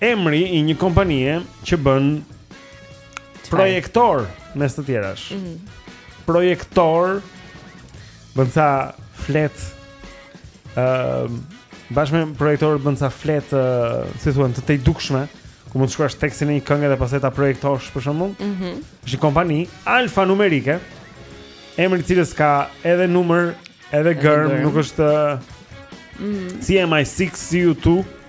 Speaker 1: Emri i një kompanie që bën projektorë mes të tjerash. Mm -hmm. Projektorë bën, sa fletë ë uh, bashkë me projektorët bën sa fletë uh, si thuhen të tejdukshme
Speaker 10: ku mund të shkruash tekstin e një kënge dhe pastaj ta projektosh për shembull.
Speaker 2: Mhm.
Speaker 10: Mm është një kompani alfanumerike, emri i së cilës ka edhe numër, edhe
Speaker 2: gërmë,
Speaker 10: nuk është
Speaker 2: mm
Speaker 10: -hmm. si
Speaker 3: MI6
Speaker 10: si U2.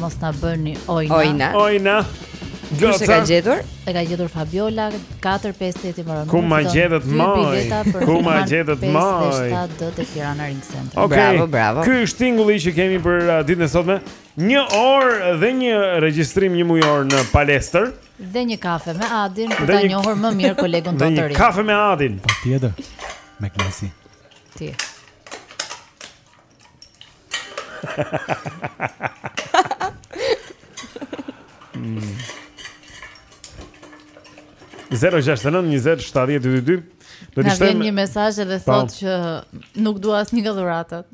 Speaker 3: Mos ta bëni Ojna.
Speaker 2: Ojna.
Speaker 10: Ojna.
Speaker 2: Kush e ka gjetur?
Speaker 3: E ka gjetur Fabiola 458 i mbaron.
Speaker 10: Ku ma gjetët më? Ku ma gjetët më?
Speaker 3: 57 do të Tirana Ring Center.
Speaker 10: Okay. Bravo, bravo. Ky është tingulli që kemi për uh, ditën e sotme. Një orë dhe një regjistrim njëmujor në palestër
Speaker 3: dhe një kafe me Adin për ta njohur më mirë kolegun tonë të ri.
Speaker 10: Një kafe me Adin.
Speaker 7: Patjetër. Me kënaqësi.
Speaker 3: Ti.
Speaker 10: Mm. 069-2722
Speaker 3: Na vjen një mesaj edhe thotë që nuk dua asnjë nga dhuratat.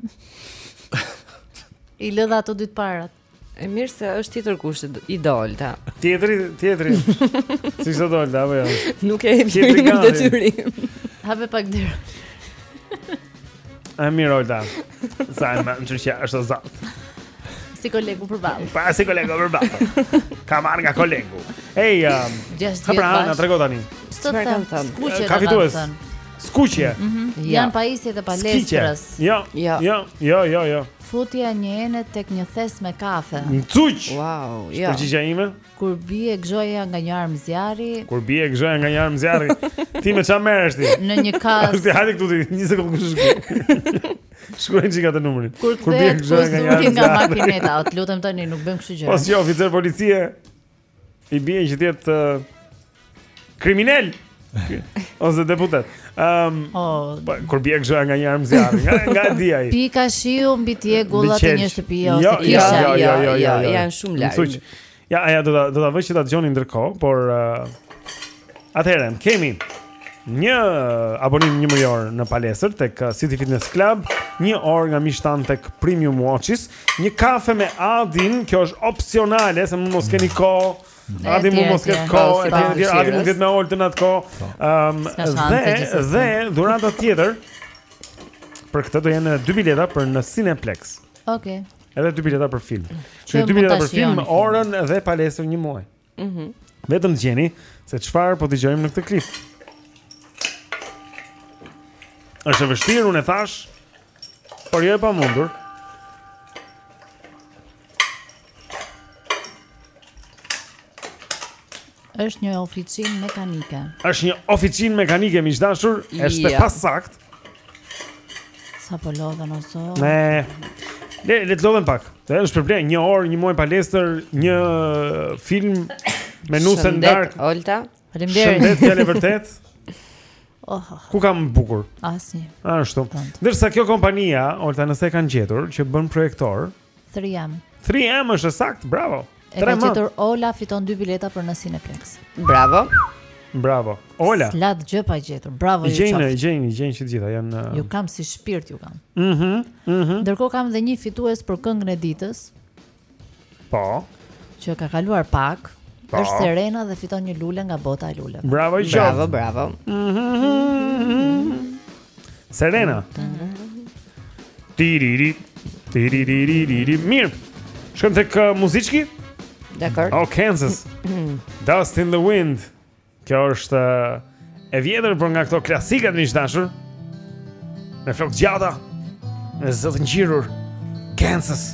Speaker 3: I hodha ato dy të parat.
Speaker 2: E mirë se është tjetër kusht i Doltës.
Speaker 1: Tjetri, tjetri. si sa dolta apo jo?
Speaker 2: Nuk e di në detyrim.
Speaker 3: Hape pak derën.
Speaker 1: Ai mirë olta. Sa më ndër që është zot.
Speaker 3: Si kolegu përballë.
Speaker 1: Po si kolegu përballë. Ka marrë nga kolegu. Ej, um,
Speaker 3: hë
Speaker 1: pra, na trego tani.
Speaker 2: Çfarë kanë thënë?
Speaker 1: Ka fitues. Skuqje.
Speaker 3: Mm
Speaker 2: -hmm.
Speaker 3: Janë pajisjet e palestrës.
Speaker 1: Jo.
Speaker 2: Jo,
Speaker 1: jo, jo, jo.
Speaker 3: Futja një enë tek një thes me kafe.
Speaker 1: Nxuq.
Speaker 2: Wow, jo.
Speaker 1: Përgjigja ime?
Speaker 3: Kur bie gëzhoja nga një armë zjarri.
Speaker 1: Kur bie gëzhoja nga një armë zjarri. Ti me ça merresh ti?
Speaker 3: Në një kas.
Speaker 1: Ti hajde këtu ti, një sekondë kush është. Shkruaj çka të numrin.
Speaker 3: Kur,
Speaker 1: kur
Speaker 3: bie
Speaker 1: gëzhoja nga një armë zjarri.
Speaker 3: Nga makineta, o të lutem tani nuk bëjmë kështu gjë.
Speaker 1: Po si oficer policie? I bie që të jetë kriminel ose deputet. Ehm, um,
Speaker 3: oh.
Speaker 1: Po, kur bie gëzhoja nga një armë zjarri, nga nga di ai.
Speaker 3: Pika shiu mbi tjegullat e një shtëpi ose
Speaker 1: jo, jo, kisha. Jo, jo, jo,
Speaker 2: jo,
Speaker 1: jo,
Speaker 2: janë shumë larg.
Speaker 1: Ja, aja do ta do ta vë që ta dëgjoni ndërkohë, por uh, atëherë kemi një abonim një mujor në palestër tek City Fitness Club, një orë nga miqtë tanë tek Premium Watches. Një kafe me Adin, kjo është opsionale, se mund mos keni kohë Adi mund mos ketë kohë Adi mund
Speaker 2: të
Speaker 1: jetë me Oltën atë kohë
Speaker 3: ehm,
Speaker 1: Dhe, dhe, dhurata tjetër Për këtë do jenë dy bileta për në Cineplex
Speaker 3: Ok
Speaker 1: Edhe dy bileta për film
Speaker 3: Që
Speaker 1: dy bileta për film, orën dhe palestër një muaj
Speaker 2: Mhm.
Speaker 1: Vetëm të gjeni se çfarë po dëgjojmë në këtë klip. Është e vështirë, unë e thashë, por jo e pamundur.
Speaker 3: Është një oficinë mekanike.
Speaker 1: Është një oficinë mekanike miq të dashur, është
Speaker 2: yeah.
Speaker 1: e pasaktë.
Speaker 3: Sa po lodhen o zot.
Speaker 1: Ne. Le le të lodhen pak. Shpërblim, një orë, një muaj palestër, një film me
Speaker 2: nusen
Speaker 1: darkë.
Speaker 2: Olta.
Speaker 3: Faleminderit.
Speaker 1: Shëndet, jale vërtet.
Speaker 3: Oh, oh, oh.
Speaker 1: Ku kam bukur?
Speaker 3: Asi.
Speaker 1: Ashtu. Ndërsa kjo kompania, Olta, nëse e kanë gjetur që bën projektor,
Speaker 3: 3M.
Speaker 1: 3M është e saktë, bravo.
Speaker 3: E ka gjetur Ola fiton dy bileta për në Cineplex.
Speaker 2: Bravo.
Speaker 1: Bravo. Ola.
Speaker 3: S'latë gjë pa gjetur. Bravo ju.
Speaker 1: I
Speaker 3: gjejnë,
Speaker 1: i gjejnë, i gjejnë që të gjitha janë. Uh...
Speaker 3: Ju kam si shpirt ju kam.
Speaker 1: Mhm. Mm mhm.
Speaker 3: Mm Ndërkohë kam dhe një fitues për këngën e ditës.
Speaker 1: Po.
Speaker 3: Që ka kaluar pak.
Speaker 1: Pa.
Speaker 3: Është Serena dhe fiton një lule nga bota e luleve.
Speaker 1: Bravo, bravo,
Speaker 2: bravo.
Speaker 1: Mhm.
Speaker 2: Mm
Speaker 1: Serena. Tiriri, tiriri, mirë. Shkojmë tek uh, muzikë.
Speaker 2: Dakor.
Speaker 1: Oh Kansas. Dust in the wind. Kjo është uh, e vjetër por nga këto klasikat miq të dashur. Me flokë
Speaker 2: të
Speaker 1: gjata. Me zë të ngjirur. Kansas.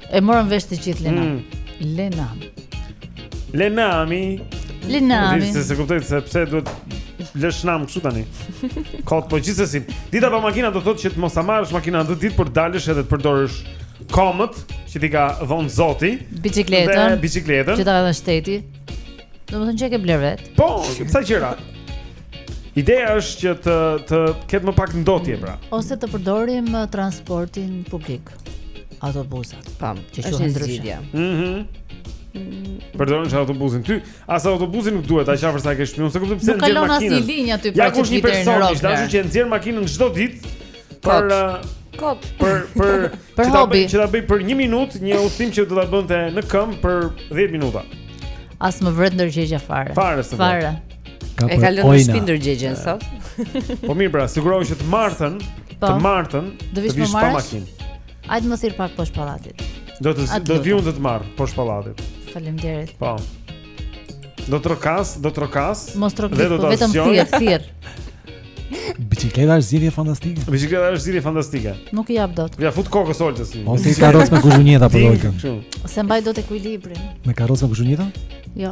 Speaker 3: E morëm vesh të gjithë Lena.
Speaker 1: Mm.
Speaker 3: Lena.
Speaker 1: Lena
Speaker 3: mi.
Speaker 1: Lena mi. Ti s'e kupto se pse duhet të lësh nam këtu tani. Kot po gjithsesi. Dita pa makina do thotë që të mos ta marrësh makinën atë ditë por të dalësh edhe të përdorësh komët që t'i ka dhon Zoti.
Speaker 3: Biçikletën.
Speaker 1: Dhe biçikletën.
Speaker 3: Që ta dhon shteti. Domethënë që e ke blerë vetë.
Speaker 1: Po, sa gjëra. Ideja është që të të ketë më pak ndotje pra.
Speaker 3: Ose të përdorim uh, transportin publik. autobusat.
Speaker 2: Pam,
Speaker 3: që
Speaker 2: është
Speaker 3: ndryshe.
Speaker 2: Mhm.
Speaker 3: Mm
Speaker 2: Pardon,
Speaker 1: çfarë do autobusin ti? As autobusi nuk duhet, aq afër sa ke shpinë, s'e kuptoj pse nxjerr makinën.
Speaker 3: Nuk kalon as
Speaker 1: një
Speaker 3: linjë aty
Speaker 1: për
Speaker 3: çfarë
Speaker 1: një person, ja kush që nxjerr makinën çdo ditë. Për
Speaker 2: kot.
Speaker 1: Uh, për për
Speaker 3: për hobi.
Speaker 1: Që ta bëjë për 1 minutë, një udhim që do ta bënte në këmbë për 10 minuta.
Speaker 3: As më vret ndërgjegja fare.
Speaker 1: Fare,
Speaker 3: fare.
Speaker 7: Po
Speaker 2: e ka lënë në shpi ndërgjegjen sot.
Speaker 1: Po mirë, pra, sigurohu që të martën,
Speaker 3: po.
Speaker 1: të martën, të
Speaker 3: vish
Speaker 1: pa makinë.
Speaker 3: Hajt më thirr pak poshtë pallatit.
Speaker 1: Do të do të vij unë të të marr poshtë pallatit.
Speaker 3: Faleminderit.
Speaker 1: Po. Do trokas, do trokas.
Speaker 3: Mos trokit, po vetëm thirr, thirr.
Speaker 7: Bicikleta është zgjidhje fantastike.
Speaker 1: Bicikleta është zgjidhje fantastike.
Speaker 3: Nuk i jap dot.
Speaker 1: Ia fut kokës Oltës.
Speaker 7: Po si karrocë me kushineta për Oltën.
Speaker 3: S'e mbaj dot ekuilibrin.
Speaker 7: Me karrocë me kushineta?
Speaker 3: Jo.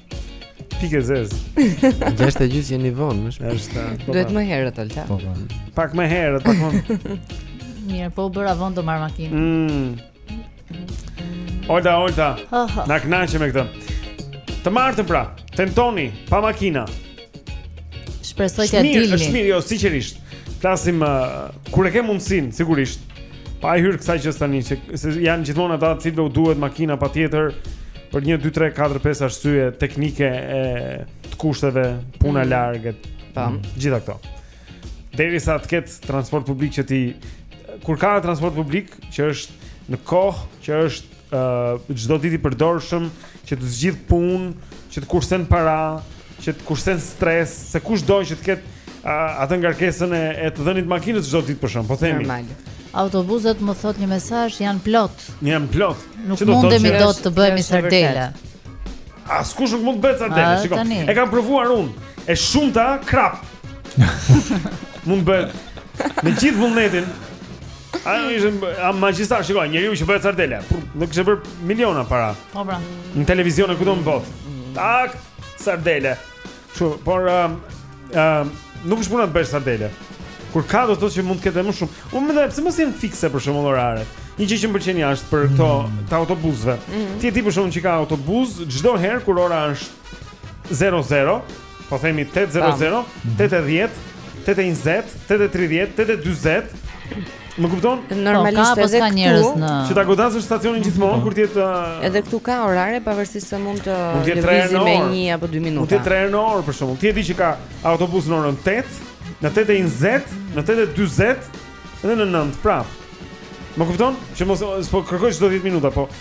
Speaker 1: Pikë
Speaker 3: e
Speaker 1: zezë.
Speaker 16: Gjashtë e gjysmë jeni vonë, më shpesh.
Speaker 1: Është. Po,
Speaker 2: Duhet
Speaker 1: po.
Speaker 2: më herët Olta.
Speaker 7: Po, po.
Speaker 1: Pak më herët, pak më.
Speaker 3: Mirë, po u bëra vonë do marr makinën.
Speaker 1: Mm. Olta, Olta. Na kënaqe me këtë. Të martën pra, tentoni pa makina.
Speaker 3: Shpresoj të
Speaker 1: dilni. Është mirë, jo, sigurisht. Flasim uh, kur e ke mundësinë, sigurisht. Pa i hyrë kësaj që tani që janë gjithmonë ata të cilëve u duhet makina patjetër. Për një, dy, tre, katër, pesë arsye teknike e të kushteve, puna
Speaker 2: mm.
Speaker 1: larg,
Speaker 2: mm.
Speaker 1: gjitha këto. Derisa të ketë transport publik që ti... Kur ka transport publik që është në kohë, që është uh, çdo ditë i përdorshëm, që të zgjidh punë, që të kursen para, që të kursen stres, se kush don që të ketë atë ngarkesën e, e të dhënit makinës çdo ditë për shembull, po themi.
Speaker 2: Normal.
Speaker 3: Autobusët më thotë një mesazh janë plot.
Speaker 1: Janë plot.
Speaker 3: Nuk mundemi dot të bëhemi sardela.
Speaker 1: Askush nuk mund të bëhet
Speaker 3: sardela,
Speaker 1: ah,
Speaker 3: shiko.
Speaker 1: E kam provuar unë. E shumta krap. Mund bëhet me gjithë vullnetin. Ai do ishte magjistar, shiko, njeriu që bëhet sardele. Do kishte bërë miliona para.
Speaker 3: Po pra.
Speaker 1: Në televizion e kudo në botë. Tak, sardele. Kshu, por um, um, nuk është puna të bëhesh sardele. Kur ka do të thotë që mund të ketë më shumë. Unë mendoj pse mos jenë fikse për shembull orare. Një gjë që më pëlqen jashtë për këto mm. të autobusëve.
Speaker 2: Mm -hmm.
Speaker 1: Ti e di për shembull që ka autobus çdo herë kur ora është 00, po themi 800, 810, 820, 830, 840. Më kupton?
Speaker 3: Po, Normalisht po,
Speaker 2: edhe
Speaker 3: njerëz në
Speaker 1: që ta godasësh stacionin gjithmonë kur ti jetë uh,
Speaker 2: Edhe këtu ka orare pavarësisht se mund të
Speaker 1: lëvizë
Speaker 2: me 1 apo 2 minuta.
Speaker 1: Mund të tri herë në orë për shembull. Ti e di që ka autobus në orën 8, në 8:20, në 8:40 dhe në 9 prapë. Më kupton? Që mos s'po kërkoj çdo 10 minuta, po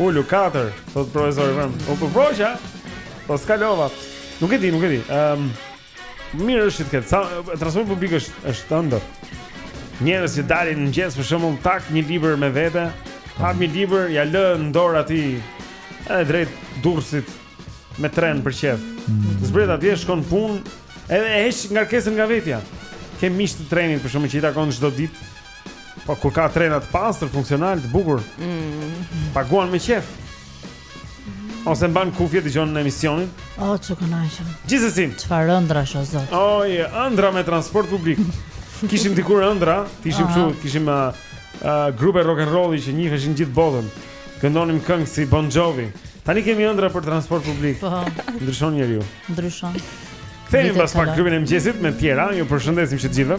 Speaker 17: Ulu 4, thot profesori vëm. U përpoqa, po s'kalova. Nuk e di, nuk e di. Ehm um, Mirë është të ketë. Sa transport publik është është ëndërr. Njerëz që dalin në mëngjes për shembull kap një libër me vete, hap një libër, ia lë në dorë atij edhe drejt Durrësit me tren për qejf. Mm. Zbret atje shkon punë, edhe e heq ngarkesën nga vetja. Ke miq të trenit për shembull që i takon çdo ditë Po kur ka trena të pastër, funksional, të bukur.
Speaker 2: Mm.
Speaker 17: Paguan me qejf. Mm. Ose mban kufje dëgjon emisionin.
Speaker 3: O oh, ç'u kënaqëm.
Speaker 17: Gjithsesi.
Speaker 3: Çfarë ëndrrash o zot?
Speaker 17: Oh, ëndrra me transport publik. kishim dikur ëndrra,
Speaker 3: kishim
Speaker 17: kështu, kishim uh, uh, grupe rock and rolli që njiheshin në gjithë botën. Këndonim këngë si Bon Jovi. Tani kemi ëndrra për transport publik.
Speaker 3: Po.
Speaker 17: Ndryshon njeriu.
Speaker 3: Ndryshon.
Speaker 17: Kthehemi pas pak
Speaker 3: në
Speaker 17: klubin e mëngjesit me të tjera. Ju përshëndesim që të gjithëve.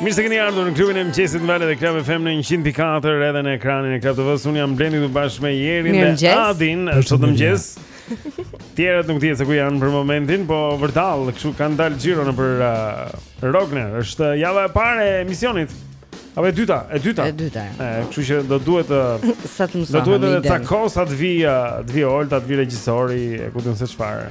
Speaker 17: Mirë se keni ardhur në klubin e mëngjesit në valët e Club FM në 104 edhe në ekranin e Club TV-s. Unë jam Blendi këtu bashkë me Jerin dhe Adin. Sot në mëngjes. Të tjerët nuk dihet se ku janë për momentin, po vërdallë, kështu kanë dalë xhiro nëpër uh, Rogner. Është java e parë e emisionit. Apo e dyta, e dyta.
Speaker 2: E dyta.
Speaker 17: Ë, kështu që do duhet të
Speaker 2: sa të
Speaker 17: mësoj.
Speaker 2: Do
Speaker 17: duhet të takosh, sa të vi, uh, të vi Olta, të vi regjisori, e kupton se çfarë.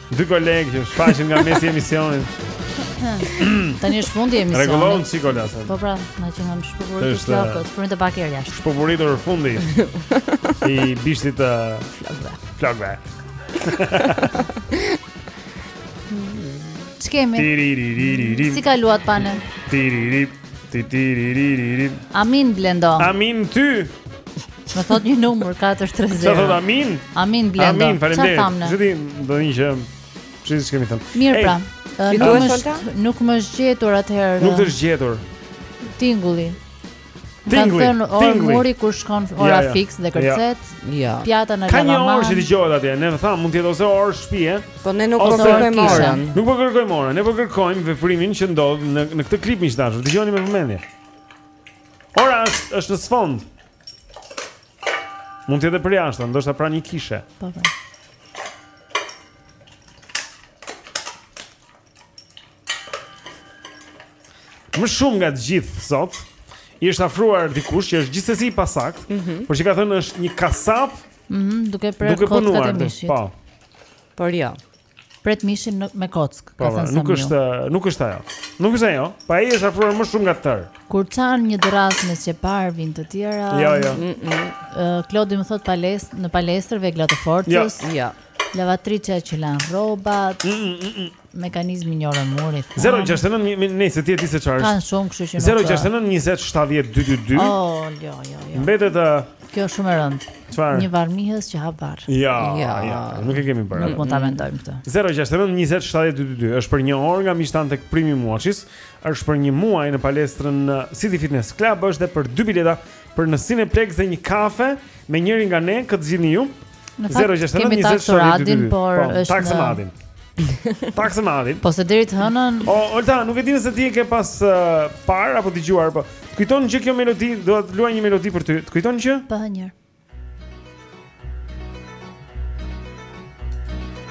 Speaker 1: Dy kolegë që shfaqen nga mesi i emisionit.
Speaker 3: Tani është fundi i emisionit.
Speaker 1: Rregullon si kolas.
Speaker 3: Po pra, na që kanë
Speaker 1: shpopuritur
Speaker 3: të flakët, për të pak erë jashtë.
Speaker 1: Shpopuritur fundi. I bishtit të flakëve.
Speaker 3: Ç'kemi? Si kaluat panë?
Speaker 1: Tiriririp, tiriririp.
Speaker 3: Amin Blendo.
Speaker 1: Amin ty.
Speaker 3: Më thot një numër 430.
Speaker 1: Sa thot Amin?
Speaker 3: Amin Blendo.
Speaker 1: Amin, faleminderit. Zëdi, do një që çfarë kemi thënë.
Speaker 3: Mirë pra. Nuk më është nuk më është gjetur atëherë.
Speaker 1: Nuk është gjetur.
Speaker 3: Tingulli.
Speaker 1: Tingulli.
Speaker 3: Kanë thënë orë muri kur shkon ora
Speaker 1: ja,
Speaker 3: fiks dhe kërcet.
Speaker 2: Ja.
Speaker 3: Pjata në
Speaker 1: Ka një orë që dëgjohet atje. Ne e thamë mund të jetë ose orë shtëpie.
Speaker 2: Po ne nuk po kërkojmë orën.
Speaker 1: Nuk po kërkojmë orën. Ne po kërkojmë veprimin që ndodh në në këtë klip miq të dashur. Dëgjoni me vëmendje. Ora është është në sfond. Mund të jetë përjashta, ndoshta pranë një kishe.
Speaker 3: Po po.
Speaker 1: Më shumë nga të gjithë sot i është afruar dikush që është gjithsesi i pasaktë,
Speaker 3: mm -hmm.
Speaker 1: por që ka thënë është një kasap,
Speaker 3: mm -hmm, duke prerë
Speaker 1: duke punuar, po.
Speaker 2: Por jo.
Speaker 3: Pret mishin me
Speaker 1: kockë,
Speaker 3: ka
Speaker 1: po,
Speaker 3: thënë Samiu.
Speaker 1: Nuk është, nuk është ajo. Nuk është ajo. Po ai është afruar më shumë nga tërë.
Speaker 3: Kur çan një dërrasë me sqepar vijnë të tjera.
Speaker 1: Jo, jo. Mm, mm.
Speaker 3: Ë Klodi më thot palestër në palestër vegla të forcës.
Speaker 1: Jo. Ja.
Speaker 2: Jo. Ja.
Speaker 3: Lavatriçja që lan rrobat.
Speaker 1: Mm, mm, mm, mm.
Speaker 3: Mekanizmi i një
Speaker 1: ore muri. 069 nëse ti e di se çfarë është.
Speaker 3: Ka shumë, kështu që.
Speaker 1: 069 20 70 222.
Speaker 3: Oh, jo, jo, jo.
Speaker 1: Mbetet
Speaker 3: Kjo është shumë e rëndë.
Speaker 1: Çfarë?
Speaker 3: Një varrmihës që hap varr.
Speaker 1: Ja,
Speaker 3: ja,
Speaker 1: ja, nuk e kemi parë.
Speaker 3: Nuk mund ta mm. mendojmë këtë.
Speaker 1: 069 20 70 222 është për një orë nga Mish Tan tek Primi Muachis, është për një muaj në palestrën uh, City Fitness Club, është edhe për dy bileta për në Cineplex dhe një kafe me njërin nga ne këtë zgjidhni ju.
Speaker 3: Në fakt, 069 kemi 20 taksë 70 radin, 222. por Po, është
Speaker 1: taksë
Speaker 3: në-
Speaker 1: madhin. Taksë madhin.
Speaker 3: Po se deri të hënën
Speaker 1: O, Olta, nuk e di nëse ti e ke pas uh, parë apo dëgjuar, po. Të kujton gjë kjo melodi, do të luaj një melodi për ty. Të kujton që?
Speaker 3: po hënjer.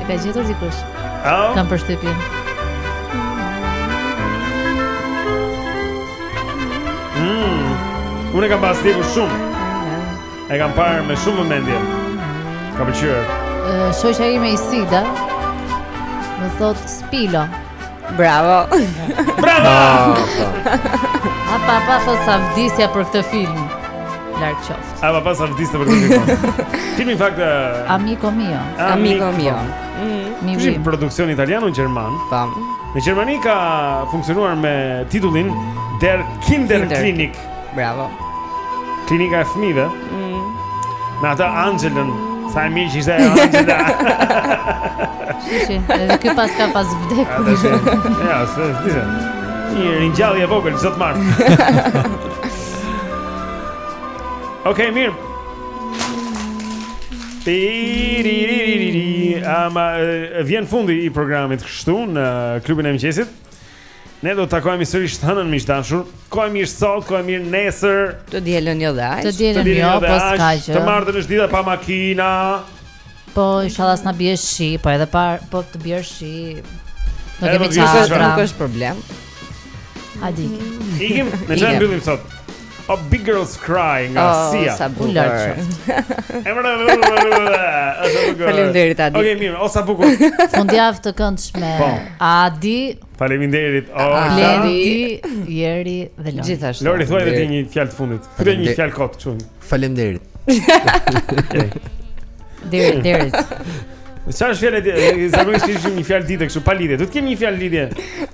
Speaker 3: E ka gjetur dikush.
Speaker 1: Oh.
Speaker 3: Kam përshtypjen.
Speaker 1: Mm. Unë e kam pas dikur shumë. E kam parë me shumë vëmendje. Më ka pëlqyer.
Speaker 3: Shoqja ime Isida më thot Spilo.
Speaker 2: Bravo.
Speaker 1: Bravo.
Speaker 3: Ah, a pa pa thot sa vdisja për këtë film. Larg qoftë.
Speaker 1: A pa pa sa vdisja për këtë film. Filmi në fakt uh...
Speaker 3: Amico mio.
Speaker 2: Amico mio.
Speaker 3: Mm.
Speaker 1: Mi
Speaker 3: vim.
Speaker 1: Një produksion italian
Speaker 2: ose gjerman. Tam.
Speaker 1: Në Gjermani ka funksionuar me titullin Der Kinderklinik.
Speaker 2: Bravo.
Speaker 1: Klinika e fëmijëve.
Speaker 2: Mm.
Speaker 1: Me atë Angelën, sa e mirë që ishte Angela.
Speaker 3: Shishi, edhe ky pas ka pas vdekur.
Speaker 1: Ja, s'e di. Një ringjallje e vogël sot marr. Okej, okay, mirë. Ama vjen fundi i programit kështu në klubin e mëngjesit. Ne do të takohemi sërish të hënën miq të dashur. Kohë mirë sot, kohë mirë nesër.
Speaker 2: Të dielën jo dhe aq.
Speaker 3: Të dielën jo, po s'ka gjë.
Speaker 1: Të martën është dita pa makina.
Speaker 3: Po inshallah s'na bie shi, po edhe pa po të bjerë shi. Do
Speaker 1: të
Speaker 3: kemi çfarë,
Speaker 2: nuk është problem.
Speaker 3: Adi.
Speaker 1: Ikim, ne çfarë mbyllim sot?
Speaker 9: A Big Girls Cry nga
Speaker 1: oh,
Speaker 9: Sia.
Speaker 1: Sa bukur.
Speaker 9: Faleminderit
Speaker 1: Adi.
Speaker 9: Okej, okay, mirë, o sa bukur.
Speaker 3: Fundjavë të këndshme.
Speaker 9: Po.
Speaker 3: Adi.
Speaker 9: Faleminderit. O
Speaker 3: Adi, Jeri dhe Lori.
Speaker 1: Gjithashtu.
Speaker 9: Lori thuaj vetë një fjalë të fundit. Thuaj një fjalë kot çun.
Speaker 16: Faleminderit.
Speaker 3: Deri, deri.
Speaker 9: Sa është fjalë ditë? Zakonisht ishim një fjalë ditë kështu pa lidhje. Do të kemi një fjalë lidhje.